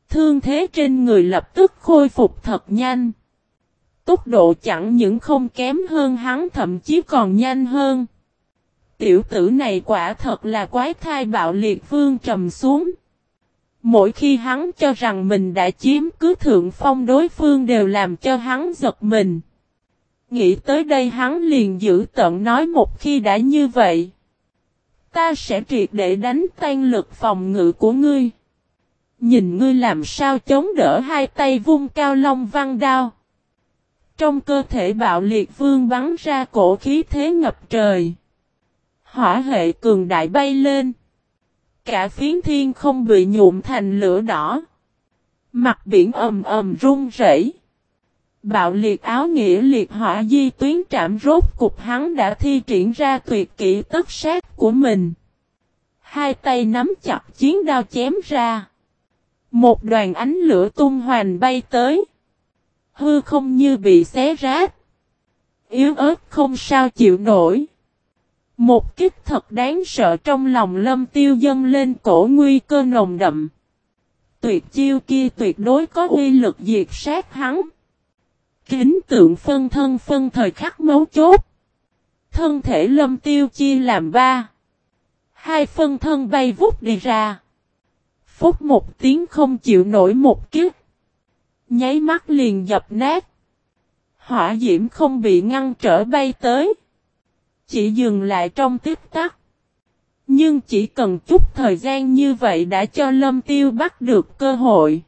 Thương thế trên người lập tức khôi phục thật nhanh. Tốc độ chẳng những không kém hơn hắn, thậm chí còn nhanh hơn. Tiểu tử này quả thật là quái thai bạo liệt vương trầm xuống. Mỗi khi hắn cho rằng mình đã chiếm cứ thượng phong, đối phương đều làm cho hắn giật mình. Nghĩ tới đây hắn liền giữ tận nói một khi đã như vậy. Ta sẽ triệt để đánh tan lực phòng ngự của ngươi. Nhìn ngươi làm sao chống đỡ hai tay vung cao long văn đao. Trong cơ thể bạo liệt vương bắn ra cổ khí thế ngập trời. Hỏa hệ cường đại bay lên. Cả phiến thiên không bị nhuộm thành lửa đỏ. Mặt biển ầm ầm rung rẩy. Bạo liệt áo nghĩa liệt hỏa di tuyến trạm rốt cục hắn đã thi triển ra tuyệt kỹ tất sát của mình. Hai tay nắm chặt chiến đao chém ra. Một đoàn ánh lửa tung hoành bay tới. Hư không như bị xé rách. Yếu ớt không sao chịu nổi. Một kích thật đáng sợ trong lòng lâm tiêu dâng lên cổ nguy cơ nồng đậm. Tuyệt chiêu kia tuyệt đối có uy lực diệt sát hắn. Kính tượng phân thân phân thời khắc mấu chốt. Thân thể lâm tiêu chia làm ba. Hai phân thân bay vút đi ra. Phúc một tiếng không chịu nổi một kiếp. Nháy mắt liền dập nát. Hỏa diễm không bị ngăn trở bay tới. Chỉ dừng lại trong tiếp tắc. Nhưng chỉ cần chút thời gian như vậy đã cho lâm tiêu bắt được cơ hội.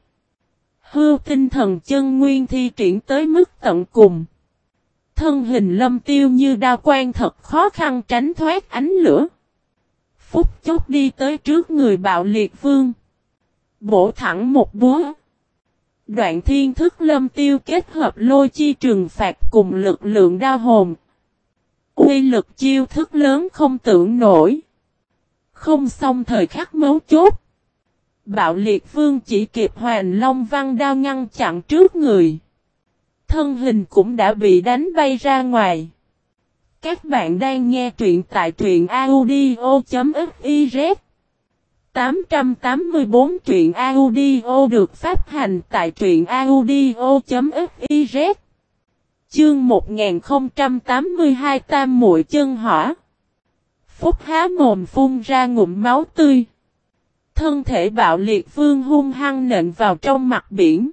Hưu tinh thần chân nguyên thi triển tới mức tận cùng. Thân hình lâm tiêu như đao quan thật khó khăn tránh thoát ánh lửa. Phúc chốc đi tới trước người bạo liệt vương. Bổ thẳng một búa. Đoạn thiên thức lâm tiêu kết hợp lôi chi trừng phạt cùng lực lượng đao hồn. Uy lực chiêu thức lớn không tưởng nổi. Không xong thời khắc mấu chốt. Bạo liệt vương chỉ kịp hoàn long văn đao ngăn chặn trước người. Thân hình cũng đã bị đánh bay ra ngoài. Các bạn đang nghe truyện tại truyện audio.fif 884 truyện audio được phát hành tại truyện audio.fiz Chương 1082 Tam muội chân hỏa Phúc há mồm phun ra ngụm máu tươi. Thân thể bạo liệt vương hung hăng nện vào trong mặt biển.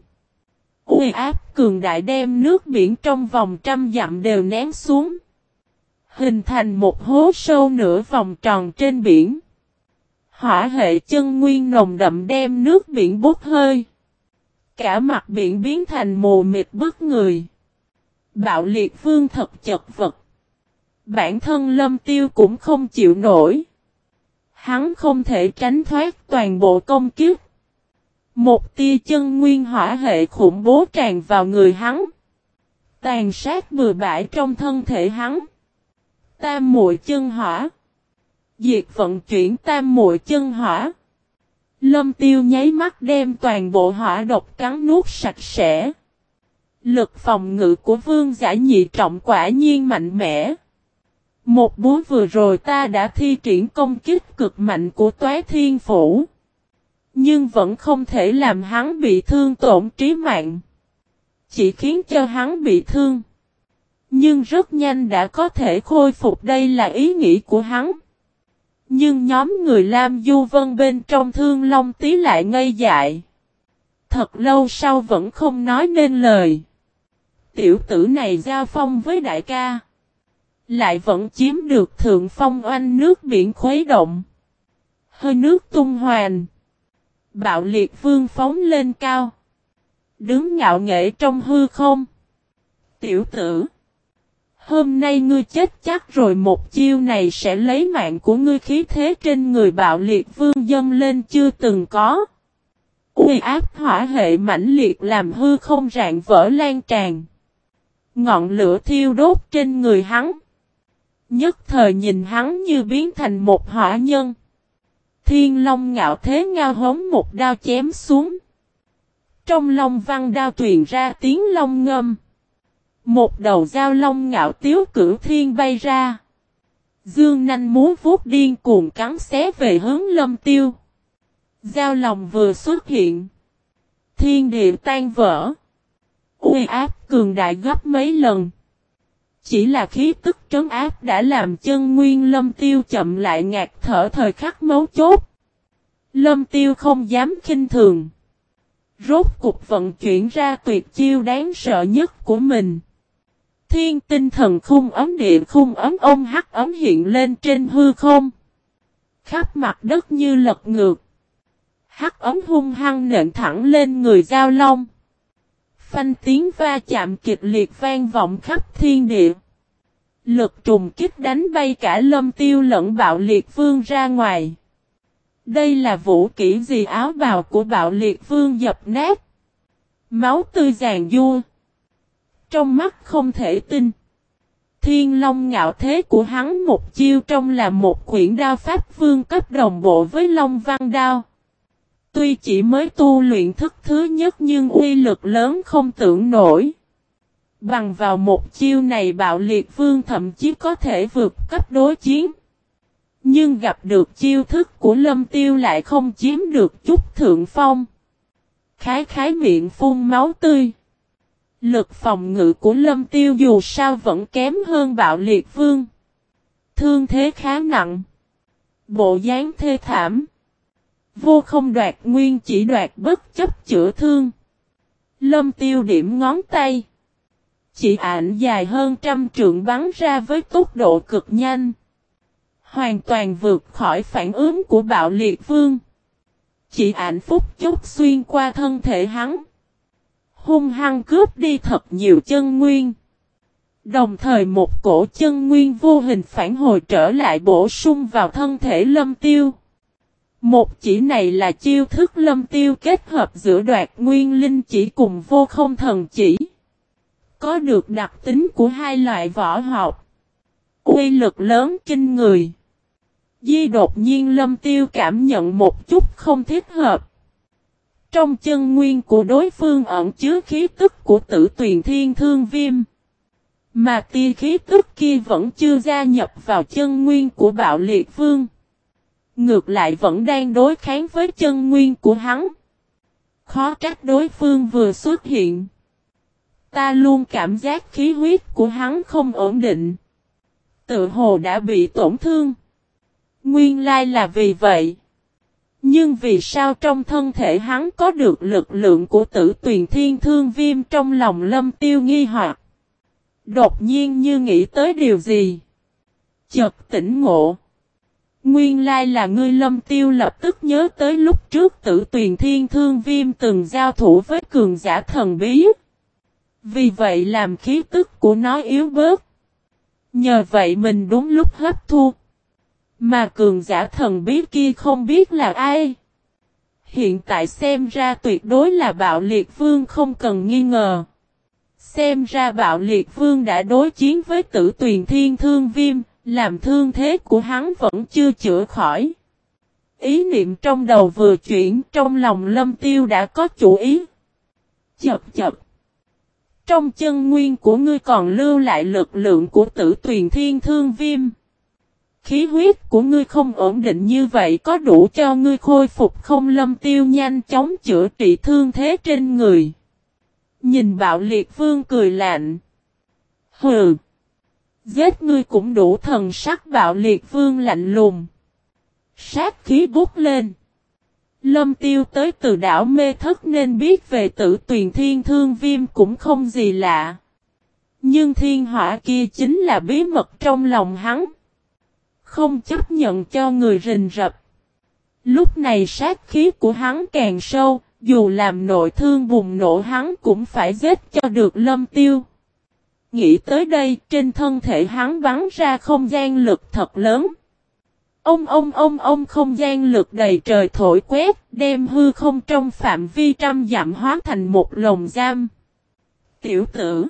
Uy áp cường đại đem nước biển trong vòng trăm dặm đều nén xuống. Hình thành một hố sâu nửa vòng tròn trên biển. Hỏa hệ chân nguyên nồng đậm đem nước biển bốc hơi. Cả mặt biển biến thành mù mịt bức người. Bạo liệt vương thật chật vật. Bản thân lâm tiêu cũng không chịu nổi. Hắn không thể tránh thoát toàn bộ công kiếp. Một tia chân nguyên hỏa hệ khủng bố tràn vào người hắn. Tàn sát bừa bãi trong thân thể hắn. Tam muội chân hỏa. Diệt vận chuyển tam muội chân hỏa. Lâm tiêu nháy mắt đem toàn bộ hỏa độc cắn nuốt sạch sẽ. Lực phòng ngự của vương giả nhị trọng quả nhiên mạnh mẽ. Một búa vừa rồi ta đã thi triển công kích cực mạnh của toái thiên phủ. Nhưng vẫn không thể làm hắn bị thương tổn trí mạng. Chỉ khiến cho hắn bị thương. Nhưng rất nhanh đã có thể khôi phục đây là ý nghĩ của hắn. Nhưng nhóm người Lam Du Vân bên trong thương long tí lại ngây dại. Thật lâu sau vẫn không nói nên lời. Tiểu tử này giao phong với đại ca. Lại vẫn chiếm được thượng phong oanh nước biển khuấy động. Hơi nước tung hoàn. Bạo liệt vương phóng lên cao. Đứng ngạo nghệ trong hư không. Tiểu tử. Hôm nay ngươi chết chắc rồi, một chiêu này sẽ lấy mạng của ngươi, khí thế trên người bạo liệt vương dâng lên chưa từng có. Uy áp hỏa hệ mãnh liệt làm hư không rạn vỡ lan tràn. Ngọn lửa thiêu đốt trên người hắn. Nhất thời nhìn hắn như biến thành một hỏa nhân. Thiên long ngạo thế ngao hống một đao chém xuống. Trong long văn đao truyền ra tiếng long ngâm. Một đầu dao long ngạo tiếu cửu thiên bay ra. Dương nanh muốn vuốt điên cuồng cắn xé về hướng lâm tiêu. Giao lòng vừa xuất hiện. Thiên địa tan vỡ. Uy áp cường đại gấp mấy lần. Chỉ là khí tức trấn áp đã làm chân nguyên lâm tiêu chậm lại ngạt thở thời khắc mấu chốt. Lâm tiêu không dám khinh thường. Rốt cục vận chuyển ra tuyệt chiêu đáng sợ nhất của mình. Thiên tinh thần khung ấm địa khung ấm ông hắc ấm hiện lên trên hư không. Khắp mặt đất như lật ngược. Hắc ấm hung hăng nện thẳng lên người giao long. Phanh tiếng va chạm kịch liệt vang vọng khắp thiên địa. Lực trùng kích đánh bay cả lâm tiêu lẫn bạo liệt vương ra ngoài. Đây là vũ kỹ gì áo bào của bạo liệt vương dập nát. Máu tươi giàn vua. Trong mắt không thể tin. Thiên long ngạo thế của hắn một chiêu trong là một quyển đao pháp vương cấp đồng bộ với long văn đao. Tuy chỉ mới tu luyện thức thứ nhất nhưng uy lực lớn không tưởng nổi. Bằng vào một chiêu này bạo liệt vương thậm chí có thể vượt cấp đối chiến. Nhưng gặp được chiêu thức của lâm tiêu lại không chiếm được chút thượng phong. Khái khái miệng phun máu tươi. Lực phòng ngự của lâm tiêu dù sao vẫn kém hơn bạo liệt vương. Thương thế khá nặng. Bộ dáng thê thảm. Vô không đoạt nguyên chỉ đoạt bất chấp chữa thương. Lâm tiêu điểm ngón tay. Chỉ ảnh dài hơn trăm trượng bắn ra với tốc độ cực nhanh. Hoàn toàn vượt khỏi phản ứng của bạo liệt vương. Chỉ ảnh phúc chốc xuyên qua thân thể hắn. Hung hăng cướp đi thật nhiều chân nguyên. Đồng thời một cổ chân nguyên vô hình phản hồi trở lại bổ sung vào thân thể lâm tiêu. Một chỉ này là chiêu thức lâm tiêu kết hợp giữa đoạt nguyên linh chỉ cùng vô không thần chỉ. Có được đặc tính của hai loại võ học. quy lực lớn kinh người. Di đột nhiên lâm tiêu cảm nhận một chút không thích hợp. Trong chân nguyên của đối phương ẩn chứa khí tức của tử tuyền thiên thương viêm. Mà tia khí tức kia vẫn chưa gia nhập vào chân nguyên của bạo liệt vương. Ngược lại vẫn đang đối kháng với chân nguyên của hắn. Khó trách đối phương vừa xuất hiện. Ta luôn cảm giác khí huyết của hắn không ổn định. Tự hồ đã bị tổn thương. Nguyên lai là vì vậy. Nhưng vì sao trong thân thể hắn có được lực lượng của tử tuyền thiên thương viêm trong lòng lâm tiêu nghi hoặc. Đột nhiên như nghĩ tới điều gì. Chợt tỉnh ngộ. Nguyên lai là ngươi lâm tiêu lập tức nhớ tới lúc trước tử tuyền thiên thương viêm từng giao thủ với cường giả thần bí. Vì vậy làm khí tức của nó yếu bớt. Nhờ vậy mình đúng lúc hấp thu. Mà cường giả thần bí kia không biết là ai. Hiện tại xem ra tuyệt đối là bạo liệt vương không cần nghi ngờ. Xem ra bạo liệt vương đã đối chiến với tử tuyền thiên thương viêm, làm thương thế của hắn vẫn chưa chữa khỏi. Ý niệm trong đầu vừa chuyển trong lòng lâm tiêu đã có chủ ý. Chập chập. Trong chân nguyên của ngươi còn lưu lại lực lượng của tử tuyền thiên thương viêm. Khí huyết của ngươi không ổn định như vậy có đủ cho ngươi khôi phục không lâm tiêu nhanh chóng chữa trị thương thế trên người. Nhìn bạo liệt vương cười lạnh. Hừ. Giết ngươi cũng đủ thần sắc bạo liệt vương lạnh lùng. Sát khí bút lên. Lâm tiêu tới từ đảo mê thất nên biết về tử tuyền thiên thương viêm cũng không gì lạ. Nhưng thiên hỏa kia chính là bí mật trong lòng hắn. Không chấp nhận cho người rình rập. Lúc này sát khí của hắn càng sâu, dù làm nội thương bùng nổ hắn cũng phải giết cho được lâm tiêu. Nghĩ tới đây, trên thân thể hắn bắn ra không gian lực thật lớn. Ông ông ông ông không gian lực đầy trời thổi quét, đem hư không trong phạm vi trăm dặm hóa thành một lồng giam. Tiểu tử,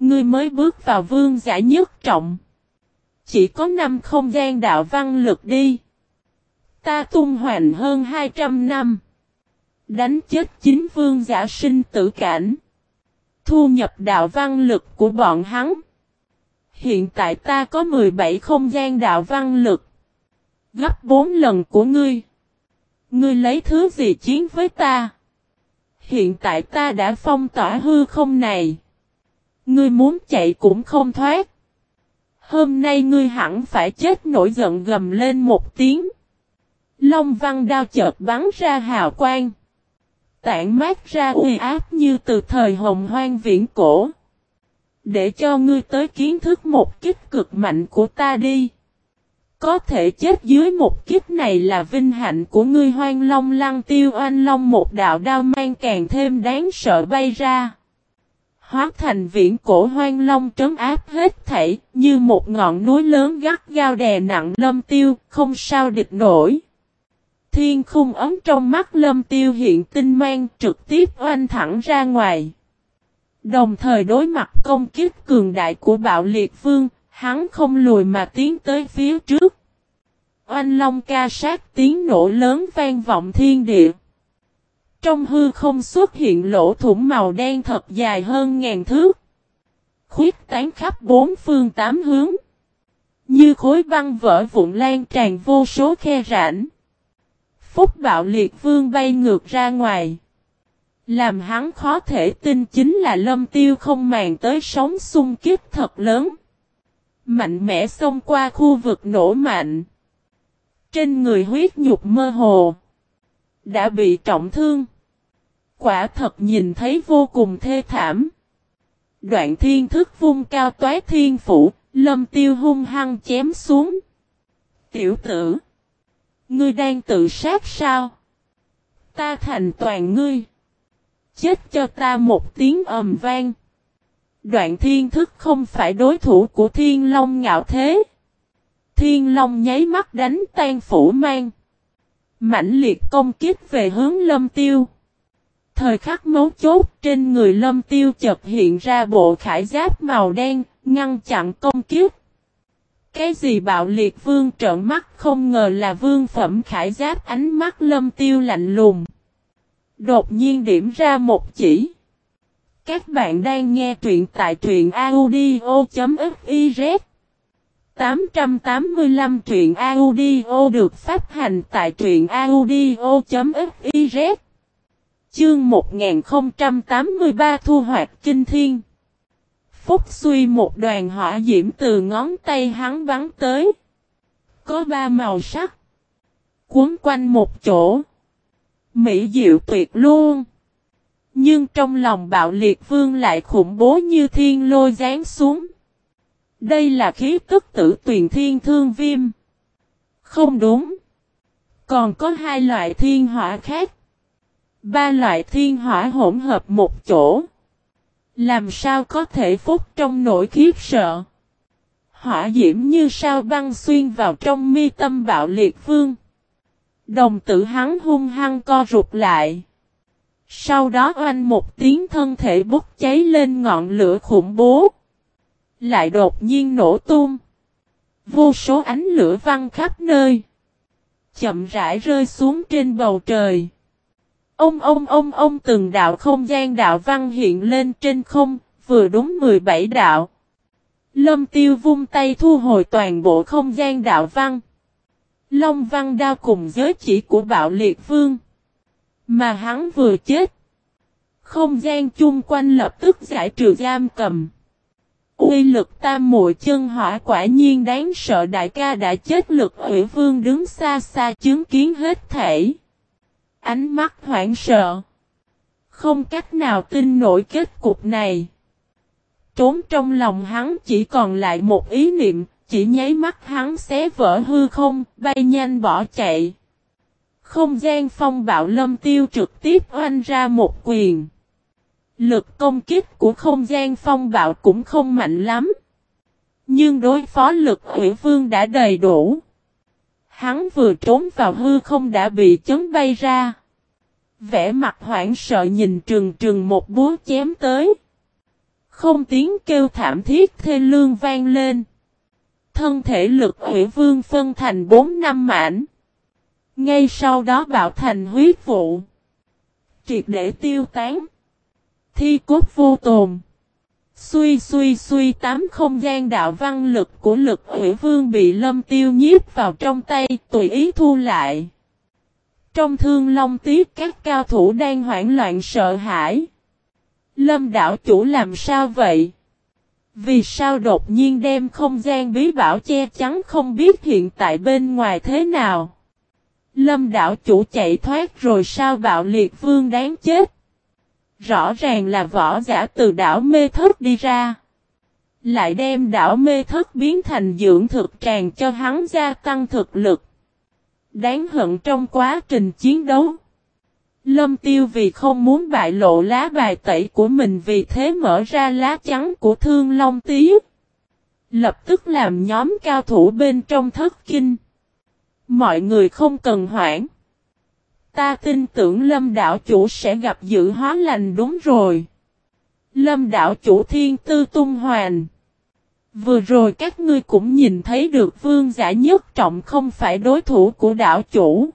ngươi mới bước vào vương giả nhất trọng. Chỉ có năm không gian đạo văn lực đi. Ta tung hoành hơn 200 năm. Đánh chết chính vương giả sinh tử cảnh. Thu nhập đạo văn lực của bọn hắn. Hiện tại ta có 17 không gian đạo văn lực. Gấp 4 lần của ngươi. Ngươi lấy thứ gì chiến với ta? Hiện tại ta đã phong tỏa hư không này. Ngươi muốn chạy cũng không thoát. Hôm nay ngươi hẳn phải chết nổi giận gầm lên một tiếng. Long văn đao chợt bắn ra hào quang. Tản mát ra uy áp như từ thời hồng hoang viễn cổ. Để cho ngươi tới kiến thức một kích cực mạnh của ta đi. Có thể chết dưới một kiếp này là vinh hạnh của ngươi hoang long lăng tiêu oanh long một đạo đao mang càng thêm đáng sợ bay ra. Hóa thành viễn cổ hoang long trấn áp hết thảy, như một ngọn núi lớn gắt gao đè nặng lâm tiêu, không sao địch nổi. Thiên khung ấm trong mắt lâm tiêu hiện tinh mang trực tiếp oanh thẳng ra ngoài. Đồng thời đối mặt công kích cường đại của bạo liệt vương, hắn không lùi mà tiến tới phía trước. Oanh long ca sát tiếng nổ lớn vang vọng thiên địa. Trong hư không xuất hiện lỗ thủng màu đen thật dài hơn ngàn thước. Khuyết tán khắp bốn phương tám hướng. Như khối băng vỡ vụn lan tràn vô số khe rãnh. Phúc bạo liệt vương bay ngược ra ngoài. Làm hắn khó thể tin chính là lâm tiêu không màng tới sóng xung kích thật lớn. Mạnh mẽ xông qua khu vực nổ mạnh. Trên người huyết nhục mơ hồ. Đã bị trọng thương. Quả thật nhìn thấy vô cùng thê thảm. Đoạn thiên thức vung cao toái thiên phủ, lâm tiêu hung hăng chém xuống. Tiểu tử. Ngươi đang tự sát sao? Ta thành toàn ngươi. Chết cho ta một tiếng ầm vang. Đoạn thiên thức không phải đối thủ của thiên long ngạo thế. Thiên long nháy mắt đánh tan phủ mang. Mãnh liệt công kích về hướng lâm tiêu. Thời khắc mấu chốt trên người lâm tiêu chợt hiện ra bộ khải giáp màu đen, ngăn chặn công kiếp. Cái gì bạo liệt vương trợn mắt không ngờ là vương phẩm khải giáp ánh mắt lâm tiêu lạnh lùng. Đột nhiên điểm ra một chỉ. Các bạn đang nghe truyện tại truyện audio.fiz 885 truyện audio được phát hành tại truyện audio.fiz Chương 1083 Thu hoạch kinh thiên Phúc suy một đoàn hỏa diễm từ ngón tay hắn bắn tới. Có ba màu sắc. Cuốn quanh một chỗ. Mỹ diệu tuyệt luôn. Nhưng trong lòng bạo liệt vương lại khủng bố như thiên lôi giáng xuống. Đây là khí tức tử tuyền thiên thương viêm. Không đúng. Còn có hai loại thiên hỏa khác. Ba loại thiên hỏa hỗn hợp một chỗ. Làm sao có thể phúc trong nỗi khiếp sợ. Hỏa diễm như sao băng xuyên vào trong mi tâm bạo liệt vương. Đồng tử hắn hung hăng co rụt lại. Sau đó oanh một tiếng thân thể bốc cháy lên ngọn lửa khủng bố. Lại đột nhiên nổ tung. Vô số ánh lửa văng khắp nơi. Chậm rãi rơi xuống trên bầu trời. Ông ông ông ông từng đạo không gian đạo văn hiện lên trên không, vừa đúng 17 đạo. Lâm tiêu vung tay thu hồi toàn bộ không gian đạo văn. Long văn đao cùng giới chỉ của bạo liệt vương. Mà hắn vừa chết. Không gian chung quanh lập tức giải trừ giam cầm. Uy lực tam muội chân hỏa quả nhiên đáng sợ đại ca đã chết lực ủy vương đứng xa xa chứng kiến hết thể. Ánh mắt hoảng sợ. Không cách nào tin nổi kết cục này. Trốn trong lòng hắn chỉ còn lại một ý niệm, chỉ nháy mắt hắn xé vỡ hư không, bay nhanh bỏ chạy. Không gian phong bạo lâm tiêu trực tiếp oanh ra một quyền. Lực công kích của không gian phong bạo cũng không mạnh lắm. Nhưng đối phó lực hủy vương đã đầy đủ. Hắn vừa trốn vào hư không đã bị chấn bay ra. Vẽ mặt hoảng sợ nhìn trừng trừng một búa chém tới. Không tiếng kêu thảm thiết thê lương vang lên. Thân thể lực hủy vương phân thành bốn năm mảnh. Ngay sau đó bạo thành huyết vụ. Triệt để tiêu tán. Thi cốt vô tồn. Xuy xuy xuy tám không gian đạo văn lực của lực ủy vương bị lâm tiêu nhiếp vào trong tay, tùy ý thu lại. Trong thương long tiếc các cao thủ đang hoảng loạn sợ hãi. Lâm đảo chủ làm sao vậy? Vì sao đột nhiên đem không gian bí bảo che chắn không biết hiện tại bên ngoài thế nào? Lâm đảo chủ chạy thoát rồi sao bạo liệt vương đáng chết? Rõ ràng là võ giả từ đảo mê thất đi ra. Lại đem đảo mê thất biến thành dưỡng thực tràn cho hắn gia tăng thực lực. Đáng hận trong quá trình chiến đấu. Lâm tiêu vì không muốn bại lộ lá bài tẩy của mình vì thế mở ra lá trắng của thương long tí. Lập tức làm nhóm cao thủ bên trong thất kinh. Mọi người không cần hoảng. Ta tin tưởng lâm đạo chủ sẽ gặp dự hóa lành đúng rồi. Lâm đạo chủ thiên tư tung hoàn. Vừa rồi các ngươi cũng nhìn thấy được vương giả nhất trọng không phải đối thủ của đạo chủ.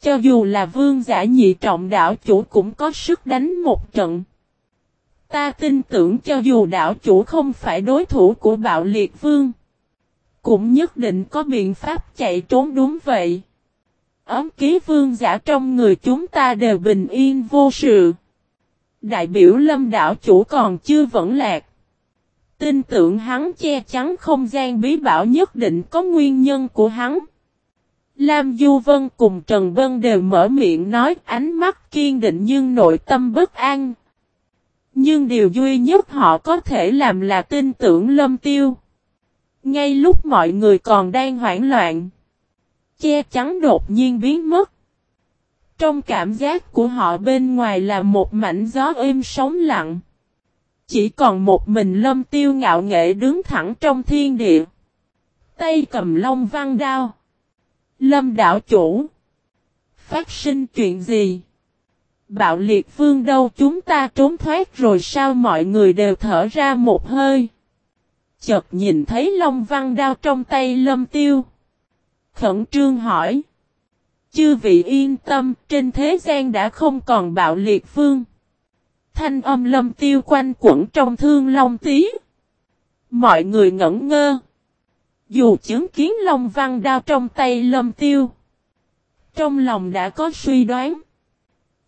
Cho dù là vương giả nhị trọng đạo chủ cũng có sức đánh một trận. Ta tin tưởng cho dù đạo chủ không phải đối thủ của bạo liệt vương. Cũng nhất định có biện pháp chạy trốn đúng vậy. Ấm ký vương giả trong người chúng ta đều bình yên vô sự. Đại biểu lâm đảo chủ còn chưa vẫn lạc. Tin tưởng hắn che chắn không gian bí bảo nhất định có nguyên nhân của hắn. Lam Du Vân cùng Trần Vân đều mở miệng nói ánh mắt kiên định nhưng nội tâm bất an. Nhưng điều duy nhất họ có thể làm là tin tưởng Lâm Tiêu. Ngay lúc mọi người còn đang hoảng loạn, che chắn đột nhiên biến mất. Trong cảm giác của họ bên ngoài là một mảnh gió êm sóng lặng. Chỉ còn một mình lâm tiêu ngạo nghệ đứng thẳng trong thiên địa. Tay cầm long văn đao. Lâm đảo chủ. Phát sinh chuyện gì? Bạo liệt phương đâu chúng ta trốn thoát rồi sao mọi người đều thở ra một hơi. Chợt nhìn thấy long văn đao trong tay lâm tiêu. Khẩn trương hỏi. Chư vị yên tâm, trên thế gian đã không còn bạo liệt vương. Thanh âm lâm tiêu quanh quẩn trong thương long tí. Mọi người ngẩn ngơ. Dù chứng kiến long văn đao trong tay lâm tiêu. Trong lòng đã có suy đoán.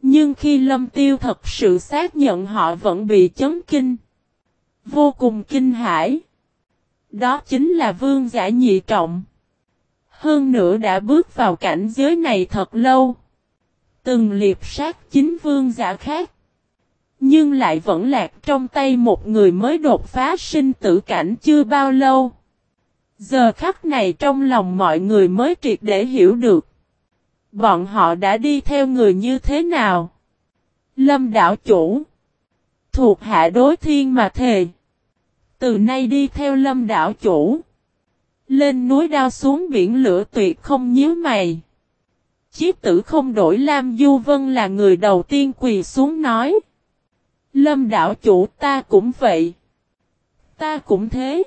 Nhưng khi lâm tiêu thật sự xác nhận họ vẫn bị chấn kinh. Vô cùng kinh hãi. Đó chính là vương giả nhị trọng. Hơn nữa đã bước vào cảnh giới này thật lâu. Từng liệp sát chính vương giả khác. Nhưng lại vẫn lạc trong tay một người mới đột phá sinh tử cảnh chưa bao lâu. Giờ khắc này trong lòng mọi người mới triệt để hiểu được. Bọn họ đã đi theo người như thế nào? Lâm đảo chủ. Thuộc hạ đối thiên mà thề. Từ nay đi theo lâm đảo chủ. Lên núi đao xuống biển lửa tuyệt không nhíu mày. Chiếc tử không đổi Lam Du Vân là người đầu tiên quỳ xuống nói. Lâm đảo chủ ta cũng vậy. Ta cũng thế.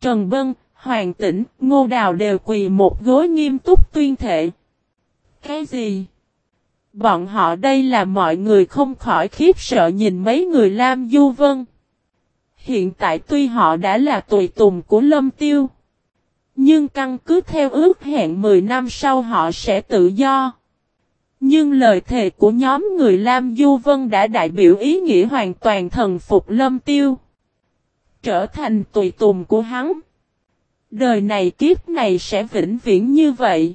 Trần Bân, Hoàng Tĩnh, Ngô Đào đều quỳ một gối nghiêm túc tuyên thệ. Cái gì? Bọn họ đây là mọi người không khỏi khiếp sợ nhìn mấy người Lam Du Vân. Hiện tại tuy họ đã là tùy tùng của Lâm Tiêu. Nhưng căn cứ theo ước hẹn 10 năm sau họ sẽ tự do. Nhưng lời thề của nhóm người Lam Du Vân đã đại biểu ý nghĩa hoàn toàn thần phục Lâm Tiêu. Trở thành tùy tùng của hắn. Đời này kiếp này sẽ vĩnh viễn như vậy.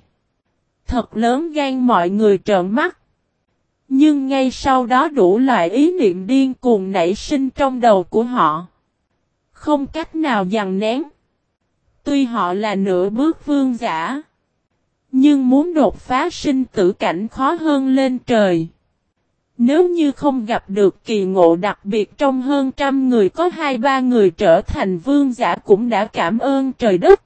Thật lớn gan mọi người trợn mắt. Nhưng ngay sau đó đủ loại ý niệm điên cuồng nảy sinh trong đầu của họ. Không cách nào dằn nén. Tuy họ là nửa bước vương giả. Nhưng muốn đột phá sinh tử cảnh khó hơn lên trời. Nếu như không gặp được kỳ ngộ đặc biệt trong hơn trăm người, có hai ba người trở thành vương giả cũng đã cảm ơn trời đất.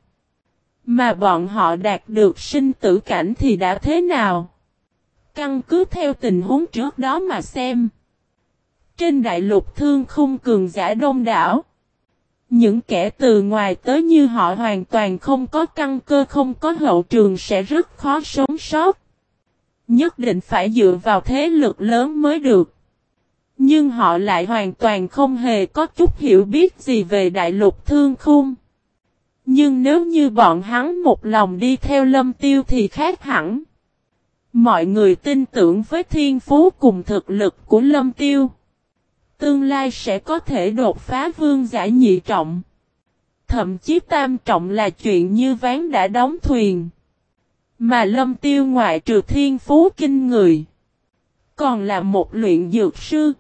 Mà bọn họ đạt được sinh tử cảnh thì đã thế nào? Căn cứ theo tình huống trước đó mà xem. Trên đại lục thương khung cường giả đông đảo. Những kẻ từ ngoài tới như họ hoàn toàn không có căn cơ, không có hậu trường sẽ rất khó sống sót. Nhất định phải dựa vào thế lực lớn mới được. Nhưng họ lại hoàn toàn không hề có chút hiểu biết gì về đại lục thương khung. Nhưng nếu như bọn hắn một lòng đi theo lâm tiêu thì khác hẳn. Mọi người tin tưởng với thiên phú cùng thực lực của lâm tiêu. Tương lai sẽ có thể đột phá vương giả nhị trọng. Thậm chí tam trọng là chuyện như ván đã đóng thuyền. Mà lâm tiêu ngoại trừ thiên phú kinh người. Còn là một luyện dược sư.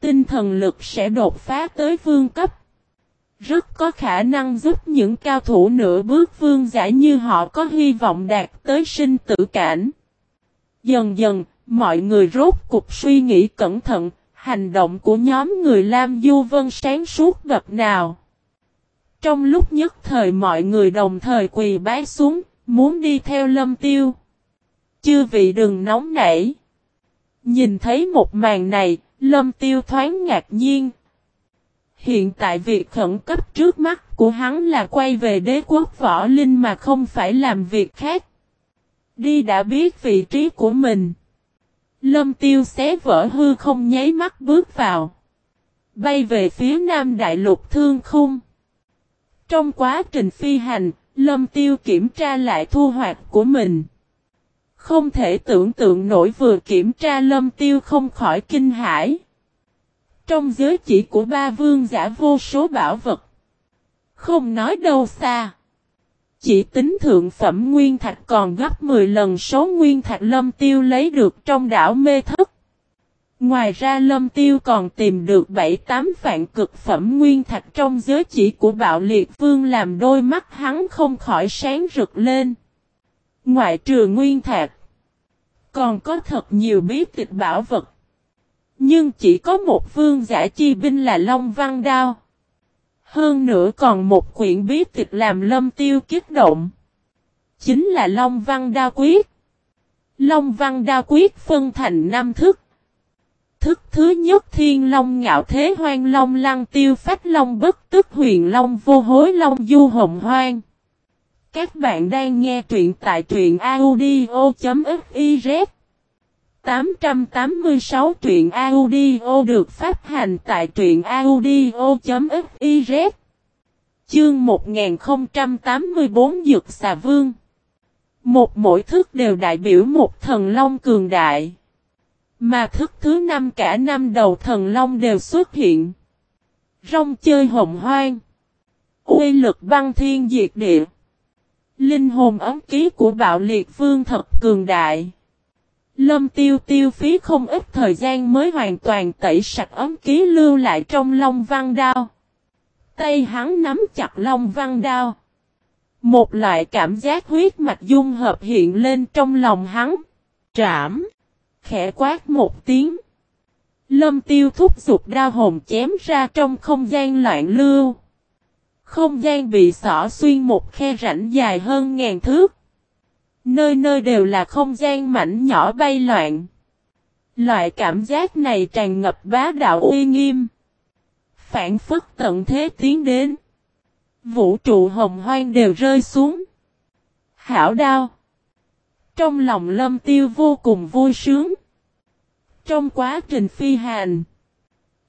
Tinh thần lực sẽ đột phá tới vương cấp. Rất có khả năng giúp những cao thủ nửa bước vương giả như họ có hy vọng đạt tới sinh tử cảnh. Dần dần, mọi người rốt cục suy nghĩ cẩn thận, hành động của nhóm người Lam Du Vân sáng suốt bậc nào. Trong lúc nhất thời mọi người đồng thời quỳ bái xuống, muốn đi theo lâm tiêu. Chư vị đừng nóng nảy. Nhìn thấy một màn này, lâm tiêu thoáng ngạc nhiên. Hiện tại việc khẩn cấp trước mắt của hắn là quay về đế quốc võ linh mà không phải làm việc khác. Đi đã biết vị trí của mình. Lâm tiêu xé vỡ hư không nháy mắt bước vào. Bay về phía nam đại lục thương khung. Trong quá trình phi hành, Lâm tiêu kiểm tra lại thu hoạch của mình. Không thể tưởng tượng nổi vừa kiểm tra lâm tiêu không khỏi kinh hãi. Trong giới chỉ của ba vương giả vô số bảo vật. Không nói đâu xa. Chỉ tính thượng phẩm nguyên thạch còn gấp 10 lần số nguyên thạch lâm tiêu lấy được trong đảo mê thất. Ngoài ra lâm tiêu còn tìm được 7-8 vạn cực phẩm nguyên thạch trong giới chỉ của bạo liệt vương làm đôi mắt hắn không khỏi sáng rực lên. Ngoại trừ nguyên thạch, còn có thật nhiều bí tịch bảo vật. Nhưng chỉ có một vương giả chi binh là Long Văn Đao. Hơn nữa còn một quyển bí tịch làm lâm tiêu kích động. Chính là Long Văn đa Quyết. Long Văn đa Quyết phân thành năm thức. Thức thứ nhất thiên long ngạo thế hoang long lăng tiêu phách long bất tức huyền long vô hối long du hồng hoang. Các bạn đang nghe truyện tại truyện audio.fif 886 truyện audio được phát hành tại truyện audio.fiz Chương 1084 Dược Xà Vương Một mỗi thức đều đại biểu một thần long cường đại. Mà thức thứ năm cả năm đầu thần long đều xuất hiện. Rong chơi hồng hoang. Uy lực băng thiên diệt địa. Linh hồn ấm ký của bạo liệt vương thật cường đại. Lâm tiêu tiêu phí không ít thời gian mới hoàn toàn tẩy sạch ấm ký lưu lại trong long văn đao. Tay hắn nắm chặt long văn đao. Một loại cảm giác huyết mạch dung hợp hiện lên trong lòng hắn. Trảm. Khẽ quát một tiếng. Lâm tiêu thúc giục đao hồn chém ra trong không gian loạn lưu. Không gian bị xỏ xuyên một khe rãnh dài hơn ngàn thước. Nơi nơi đều là không gian mảnh nhỏ bay loạn. Loại cảm giác này tràn ngập bá đạo uy nghiêm. Phản phức tận thế tiến đến. Vũ trụ hồng hoang đều rơi xuống. Hảo đao. Trong lòng lâm tiêu vô cùng vui sướng. Trong quá trình phi hành.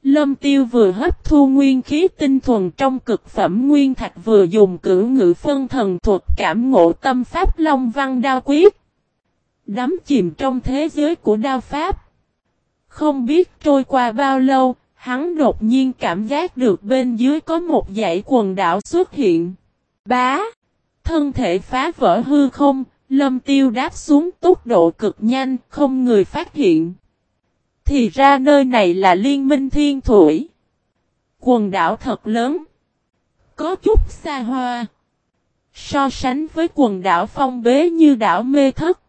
Lâm tiêu vừa hấp thu nguyên khí tinh thuần trong cực phẩm nguyên thạch vừa dùng cử ngự phân thần thuật cảm ngộ tâm pháp long văn đao quyết. Đắm chìm trong thế giới của đao pháp. Không biết trôi qua bao lâu, hắn đột nhiên cảm giác được bên dưới có một dãy quần đảo xuất hiện. Bá! Thân thể phá vỡ hư không, lâm tiêu đáp xuống tốc độ cực nhanh, không người phát hiện. Thì ra nơi này là liên minh thiên thủy. Quần đảo thật lớn. Có chút xa hoa. So sánh với quần đảo phong bế như đảo mê thất.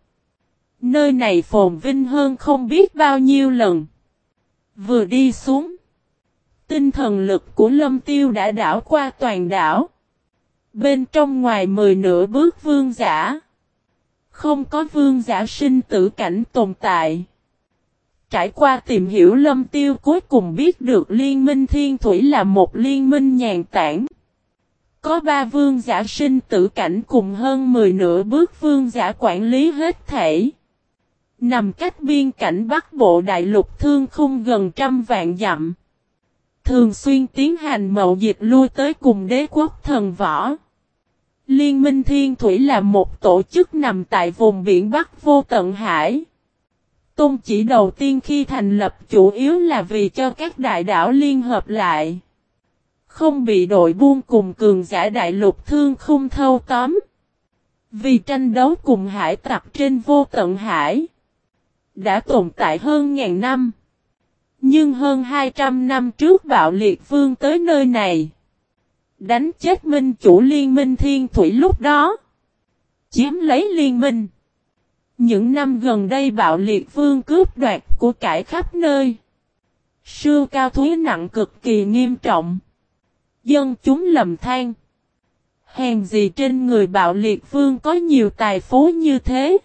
Nơi này phồn vinh hơn không biết bao nhiêu lần. Vừa đi xuống. Tinh thần lực của lâm tiêu đã đảo qua toàn đảo. Bên trong ngoài mười nửa bước vương giả. Không có vương giả sinh tử cảnh tồn tại. Trải qua tìm hiểu lâm tiêu cuối cùng biết được liên minh thiên thủy là một liên minh nhàn tản. Có ba vương giả sinh tử cảnh cùng hơn 10 nửa bước vương giả quản lý hết thể. Nằm cách biên cảnh Bắc Bộ Đại Lục thương khung gần trăm vạn dặm. Thường xuyên tiến hành mậu dịch lui tới cùng đế quốc thần võ. Liên minh Thiên Thủy là một tổ chức nằm tại vùng biển Bắc vô tận hải. Tôn chỉ đầu tiên khi thành lập chủ yếu là vì cho các đại đảo liên hợp lại. Không bị đội buôn cùng cường giả đại lục thương không thâu tóm. Vì tranh đấu cùng hải tặc trên vô tận hải. Đã tồn tại hơn ngàn năm. Nhưng hơn 200 năm trước bạo liệt vương tới nơi này. Đánh chết minh chủ liên minh thiên thủy lúc đó. Chiếm lấy liên minh. Những năm gần đây bạo liệt vương cướp đoạt của cải khắp nơi. sư cao thúy nặng cực kỳ nghiêm trọng. Dân chúng lầm than. Hèn gì trên người bạo liệt vương có nhiều tài phú như thế.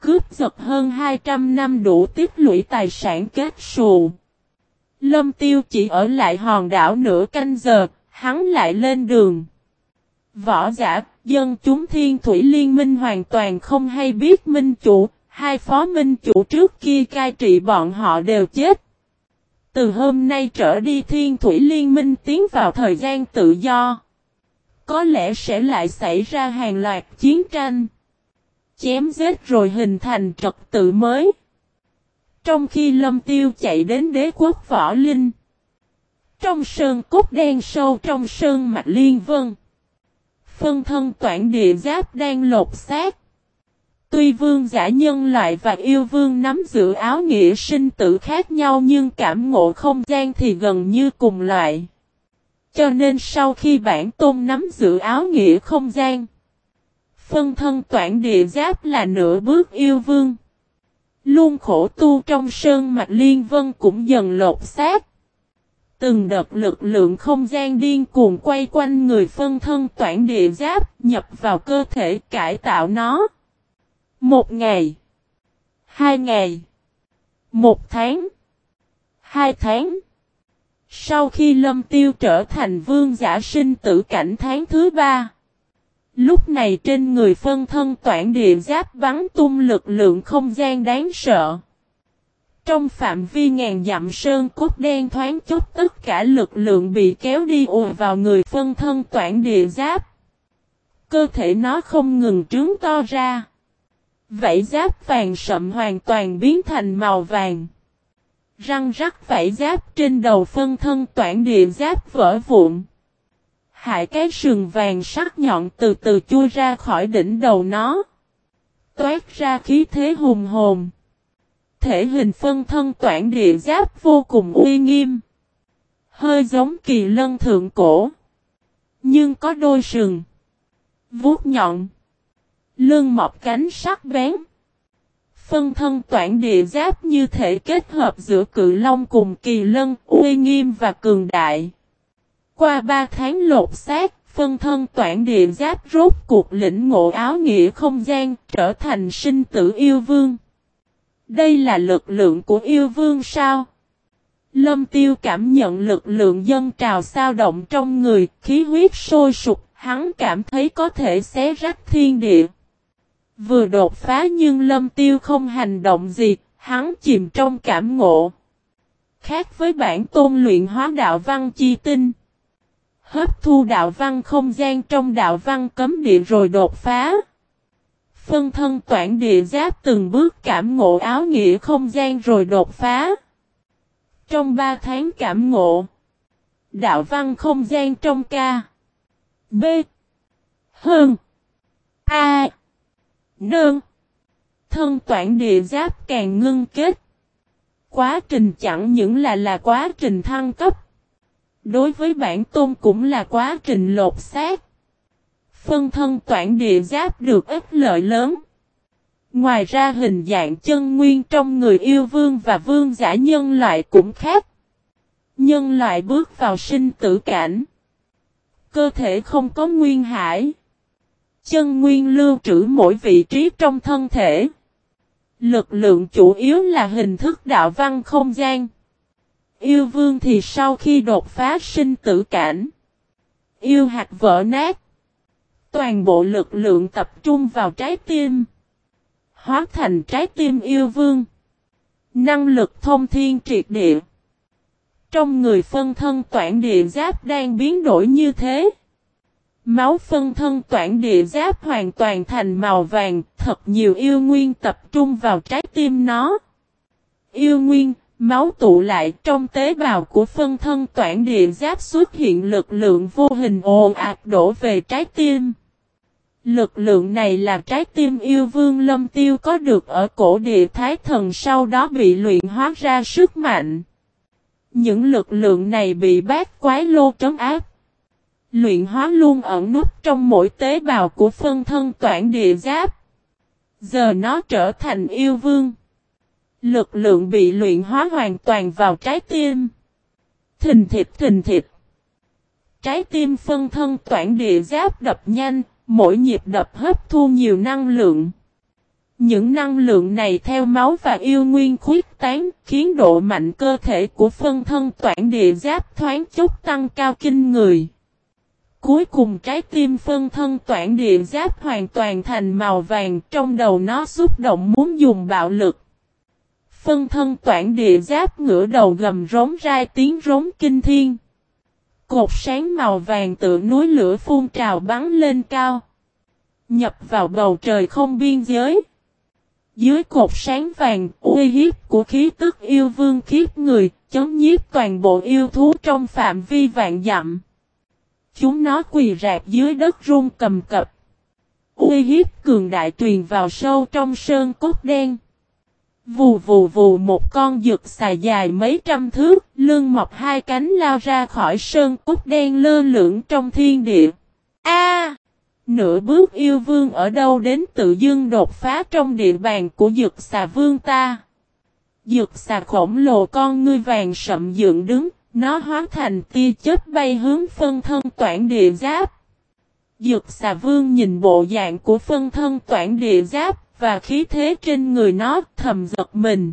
Cướp giật hơn 200 năm đủ tiếp lũy tài sản kết xù. Lâm tiêu chỉ ở lại hòn đảo nửa canh giờ, hắn lại lên đường. Võ giả, dân chúng thiên thủy liên minh hoàn toàn không hay biết minh chủ, hai phó minh chủ trước kia cai trị bọn họ đều chết. Từ hôm nay trở đi thiên thủy liên minh tiến vào thời gian tự do. Có lẽ sẽ lại xảy ra hàng loạt chiến tranh. Chém giết rồi hình thành trật tự mới. Trong khi lâm tiêu chạy đến đế quốc võ linh. Trong sơn cốt đen sâu trong sơn mạch liên vân phân thân toản địa giáp đang lột xác. Tuy vương giả nhân loại và yêu vương nắm giữ áo nghĩa sinh tử khác nhau nhưng cảm ngộ không gian thì gần như cùng loại. Cho nên sau khi bản tôn nắm giữ áo nghĩa không gian, phân thân toản địa giáp là nửa bước yêu vương. Luôn khổ tu trong sơn mạch liên vân cũng dần lột xác. Từng đợt lực lượng không gian điên cuồng quay quanh người phân thân toản địa giáp nhập vào cơ thể cải tạo nó. Một ngày. Hai ngày. Một tháng. Hai tháng. Sau khi lâm tiêu trở thành vương giả sinh tử cảnh tháng thứ ba. Lúc này trên người phân thân toản địa giáp bắn tung lực lượng không gian đáng sợ. Trong phạm vi ngàn dặm sơn cốt đen thoáng chút tất cả lực lượng bị kéo đi ùa vào người phân thân toản địa giáp. Cơ thể nó không ngừng trướng to ra. Vảy giáp vàng sậm hoàn toàn biến thành màu vàng. Răng rắc vảy giáp trên đầu phân thân toản địa giáp vỡ vụn. Hại cái sừng vàng sắc nhọn từ từ chui ra khỏi đỉnh đầu nó. Toát ra khí thế hùng hồn. Thể hình phân thân toản địa giáp vô cùng uy nghiêm. Hơi giống kỳ lân thượng cổ. Nhưng có đôi sừng. Vuốt nhọn. Lưng mọc cánh sắc bén. Phân thân toản địa giáp như thể kết hợp giữa cự long cùng kỳ lân, uy nghiêm và cường đại. Qua ba tháng lột xác, phân thân toản địa giáp rốt cuộc lĩnh ngộ áo nghĩa không gian, trở thành sinh tử yêu vương. Đây là lực lượng của yêu vương sao? Lâm tiêu cảm nhận lực lượng dân trào sao động trong người, khí huyết sôi sục, hắn cảm thấy có thể xé rách thiên địa. Vừa đột phá nhưng lâm tiêu không hành động gì, hắn chìm trong cảm ngộ. Khác với bản tôn luyện hóa đạo văn chi tinh. Hấp thu đạo văn không gian trong đạo văn cấm địa rồi đột phá. Phân thân toản địa giáp từng bước cảm ngộ áo nghĩa không gian rồi đột phá. Trong ba tháng cảm ngộ. Đạo văn không gian trong ca. B. Hơn. A. Nương. Thân toản địa giáp càng ngưng kết. Quá trình chẳng những là là quá trình thăng cấp. Đối với bản tôn cũng là quá trình lột xác. Phân thân toản địa giáp được ít lợi lớn. Ngoài ra hình dạng chân nguyên trong người yêu vương và vương giả nhân loại cũng khác. Nhân loại bước vào sinh tử cảnh. Cơ thể không có nguyên hải. Chân nguyên lưu trữ mỗi vị trí trong thân thể. Lực lượng chủ yếu là hình thức đạo văn không gian. Yêu vương thì sau khi đột phá sinh tử cảnh. Yêu hạt vỡ nát. Toàn bộ lực lượng tập trung vào trái tim. Hóa thành trái tim yêu vương. Năng lực thông thiên triệt địa. Trong người phân thân toản địa giáp đang biến đổi như thế. Máu phân thân toản địa giáp hoàn toàn thành màu vàng, thật nhiều yêu nguyên tập trung vào trái tim nó. Yêu nguyên, máu tụ lại trong tế bào của phân thân toản địa giáp xuất hiện lực lượng vô hình ồn ạt đổ về trái tim. Lực lượng này là trái tim yêu vương lâm tiêu có được ở cổ địa thái thần sau đó bị luyện hóa ra sức mạnh. Những lực lượng này bị bát quái lô trấn áp. Luyện hóa luôn ẩn nút trong mỗi tế bào của phân thân toản địa giáp. Giờ nó trở thành yêu vương. Lực lượng bị luyện hóa hoàn toàn vào trái tim. Thình thịt thình thịt. Trái tim phân thân toản địa giáp đập nhanh, mỗi nhịp đập hấp thu nhiều năng lượng. Những năng lượng này theo máu và yêu nguyên khuyết tán, khiến độ mạnh cơ thể của phân thân toản địa giáp thoáng chút tăng cao kinh người. Cuối cùng trái tim phân thân toản địa giáp hoàn toàn thành màu vàng trong đầu nó xúc động muốn dùng bạo lực. Phân thân toản địa giáp ngửa đầu gầm rống ra tiếng rống kinh thiên. Cột sáng màu vàng tựa núi lửa phun trào bắn lên cao. Nhập vào bầu trời không biên giới. Dưới cột sáng vàng, uy hiếp của khí tức yêu vương khiếp người, chấm nhiếp toàn bộ yêu thú trong phạm vi vạn dặm. Chúng nó quỳ rạp dưới đất run cầm cập. Uy hiếp cường đại truyền vào sâu trong sơn cốt đen. Vù vù vù một con dược xài dài mấy trăm thước, lưng mọc hai cánh lao ra khỏi sơn cút đen lơ lửng trong thiên địa. A! nửa bước yêu vương ở đâu đến tự dưng đột phá trong địa bàn của dược xà vương ta. Dược xà khổng lồ con ngươi vàng sậm dựng đứng, nó hóa thành tia chết bay hướng phân thân toản địa giáp. Dược xà vương nhìn bộ dạng của phân thân toản địa giáp và khí thế trên người nó thầm giật mình.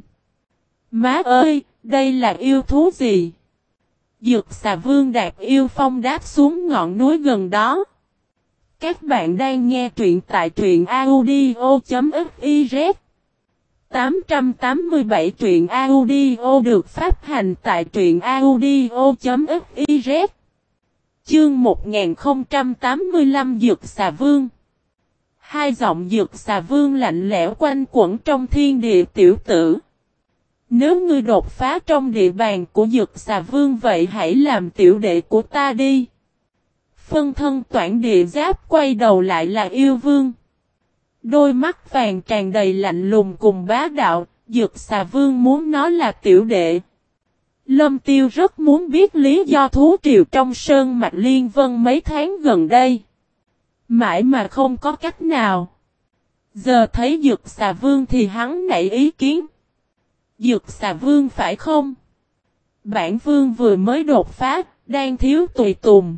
Má ơi, đây là yêu thú gì? Dược xà vương đạp yêu phong đáp xuống ngọn núi gần đó. Các bạn đang nghe truyện tại truyện audio.fiz 887 truyện audio được phát hành tại truyện audio.fiz Chương 1085 Dược Xà Vương Hai giọng Dược Xà Vương lạnh lẽo quanh quẩn trong thiên địa tiểu tử. Nếu ngươi đột phá trong địa bàn của Dược Xà Vương vậy hãy làm tiểu đệ của ta đi. Phân thân toản địa giáp quay đầu lại là yêu vương. Đôi mắt vàng tràn đầy lạnh lùng cùng bá đạo, dược xà vương muốn nó là tiểu đệ. Lâm tiêu rất muốn biết lý do thú triều trong sơn mạch liên vân mấy tháng gần đây. Mãi mà không có cách nào. Giờ thấy dược xà vương thì hắn nảy ý kiến. Dược xà vương phải không? Bản vương vừa mới đột phá, đang thiếu tùy tùng.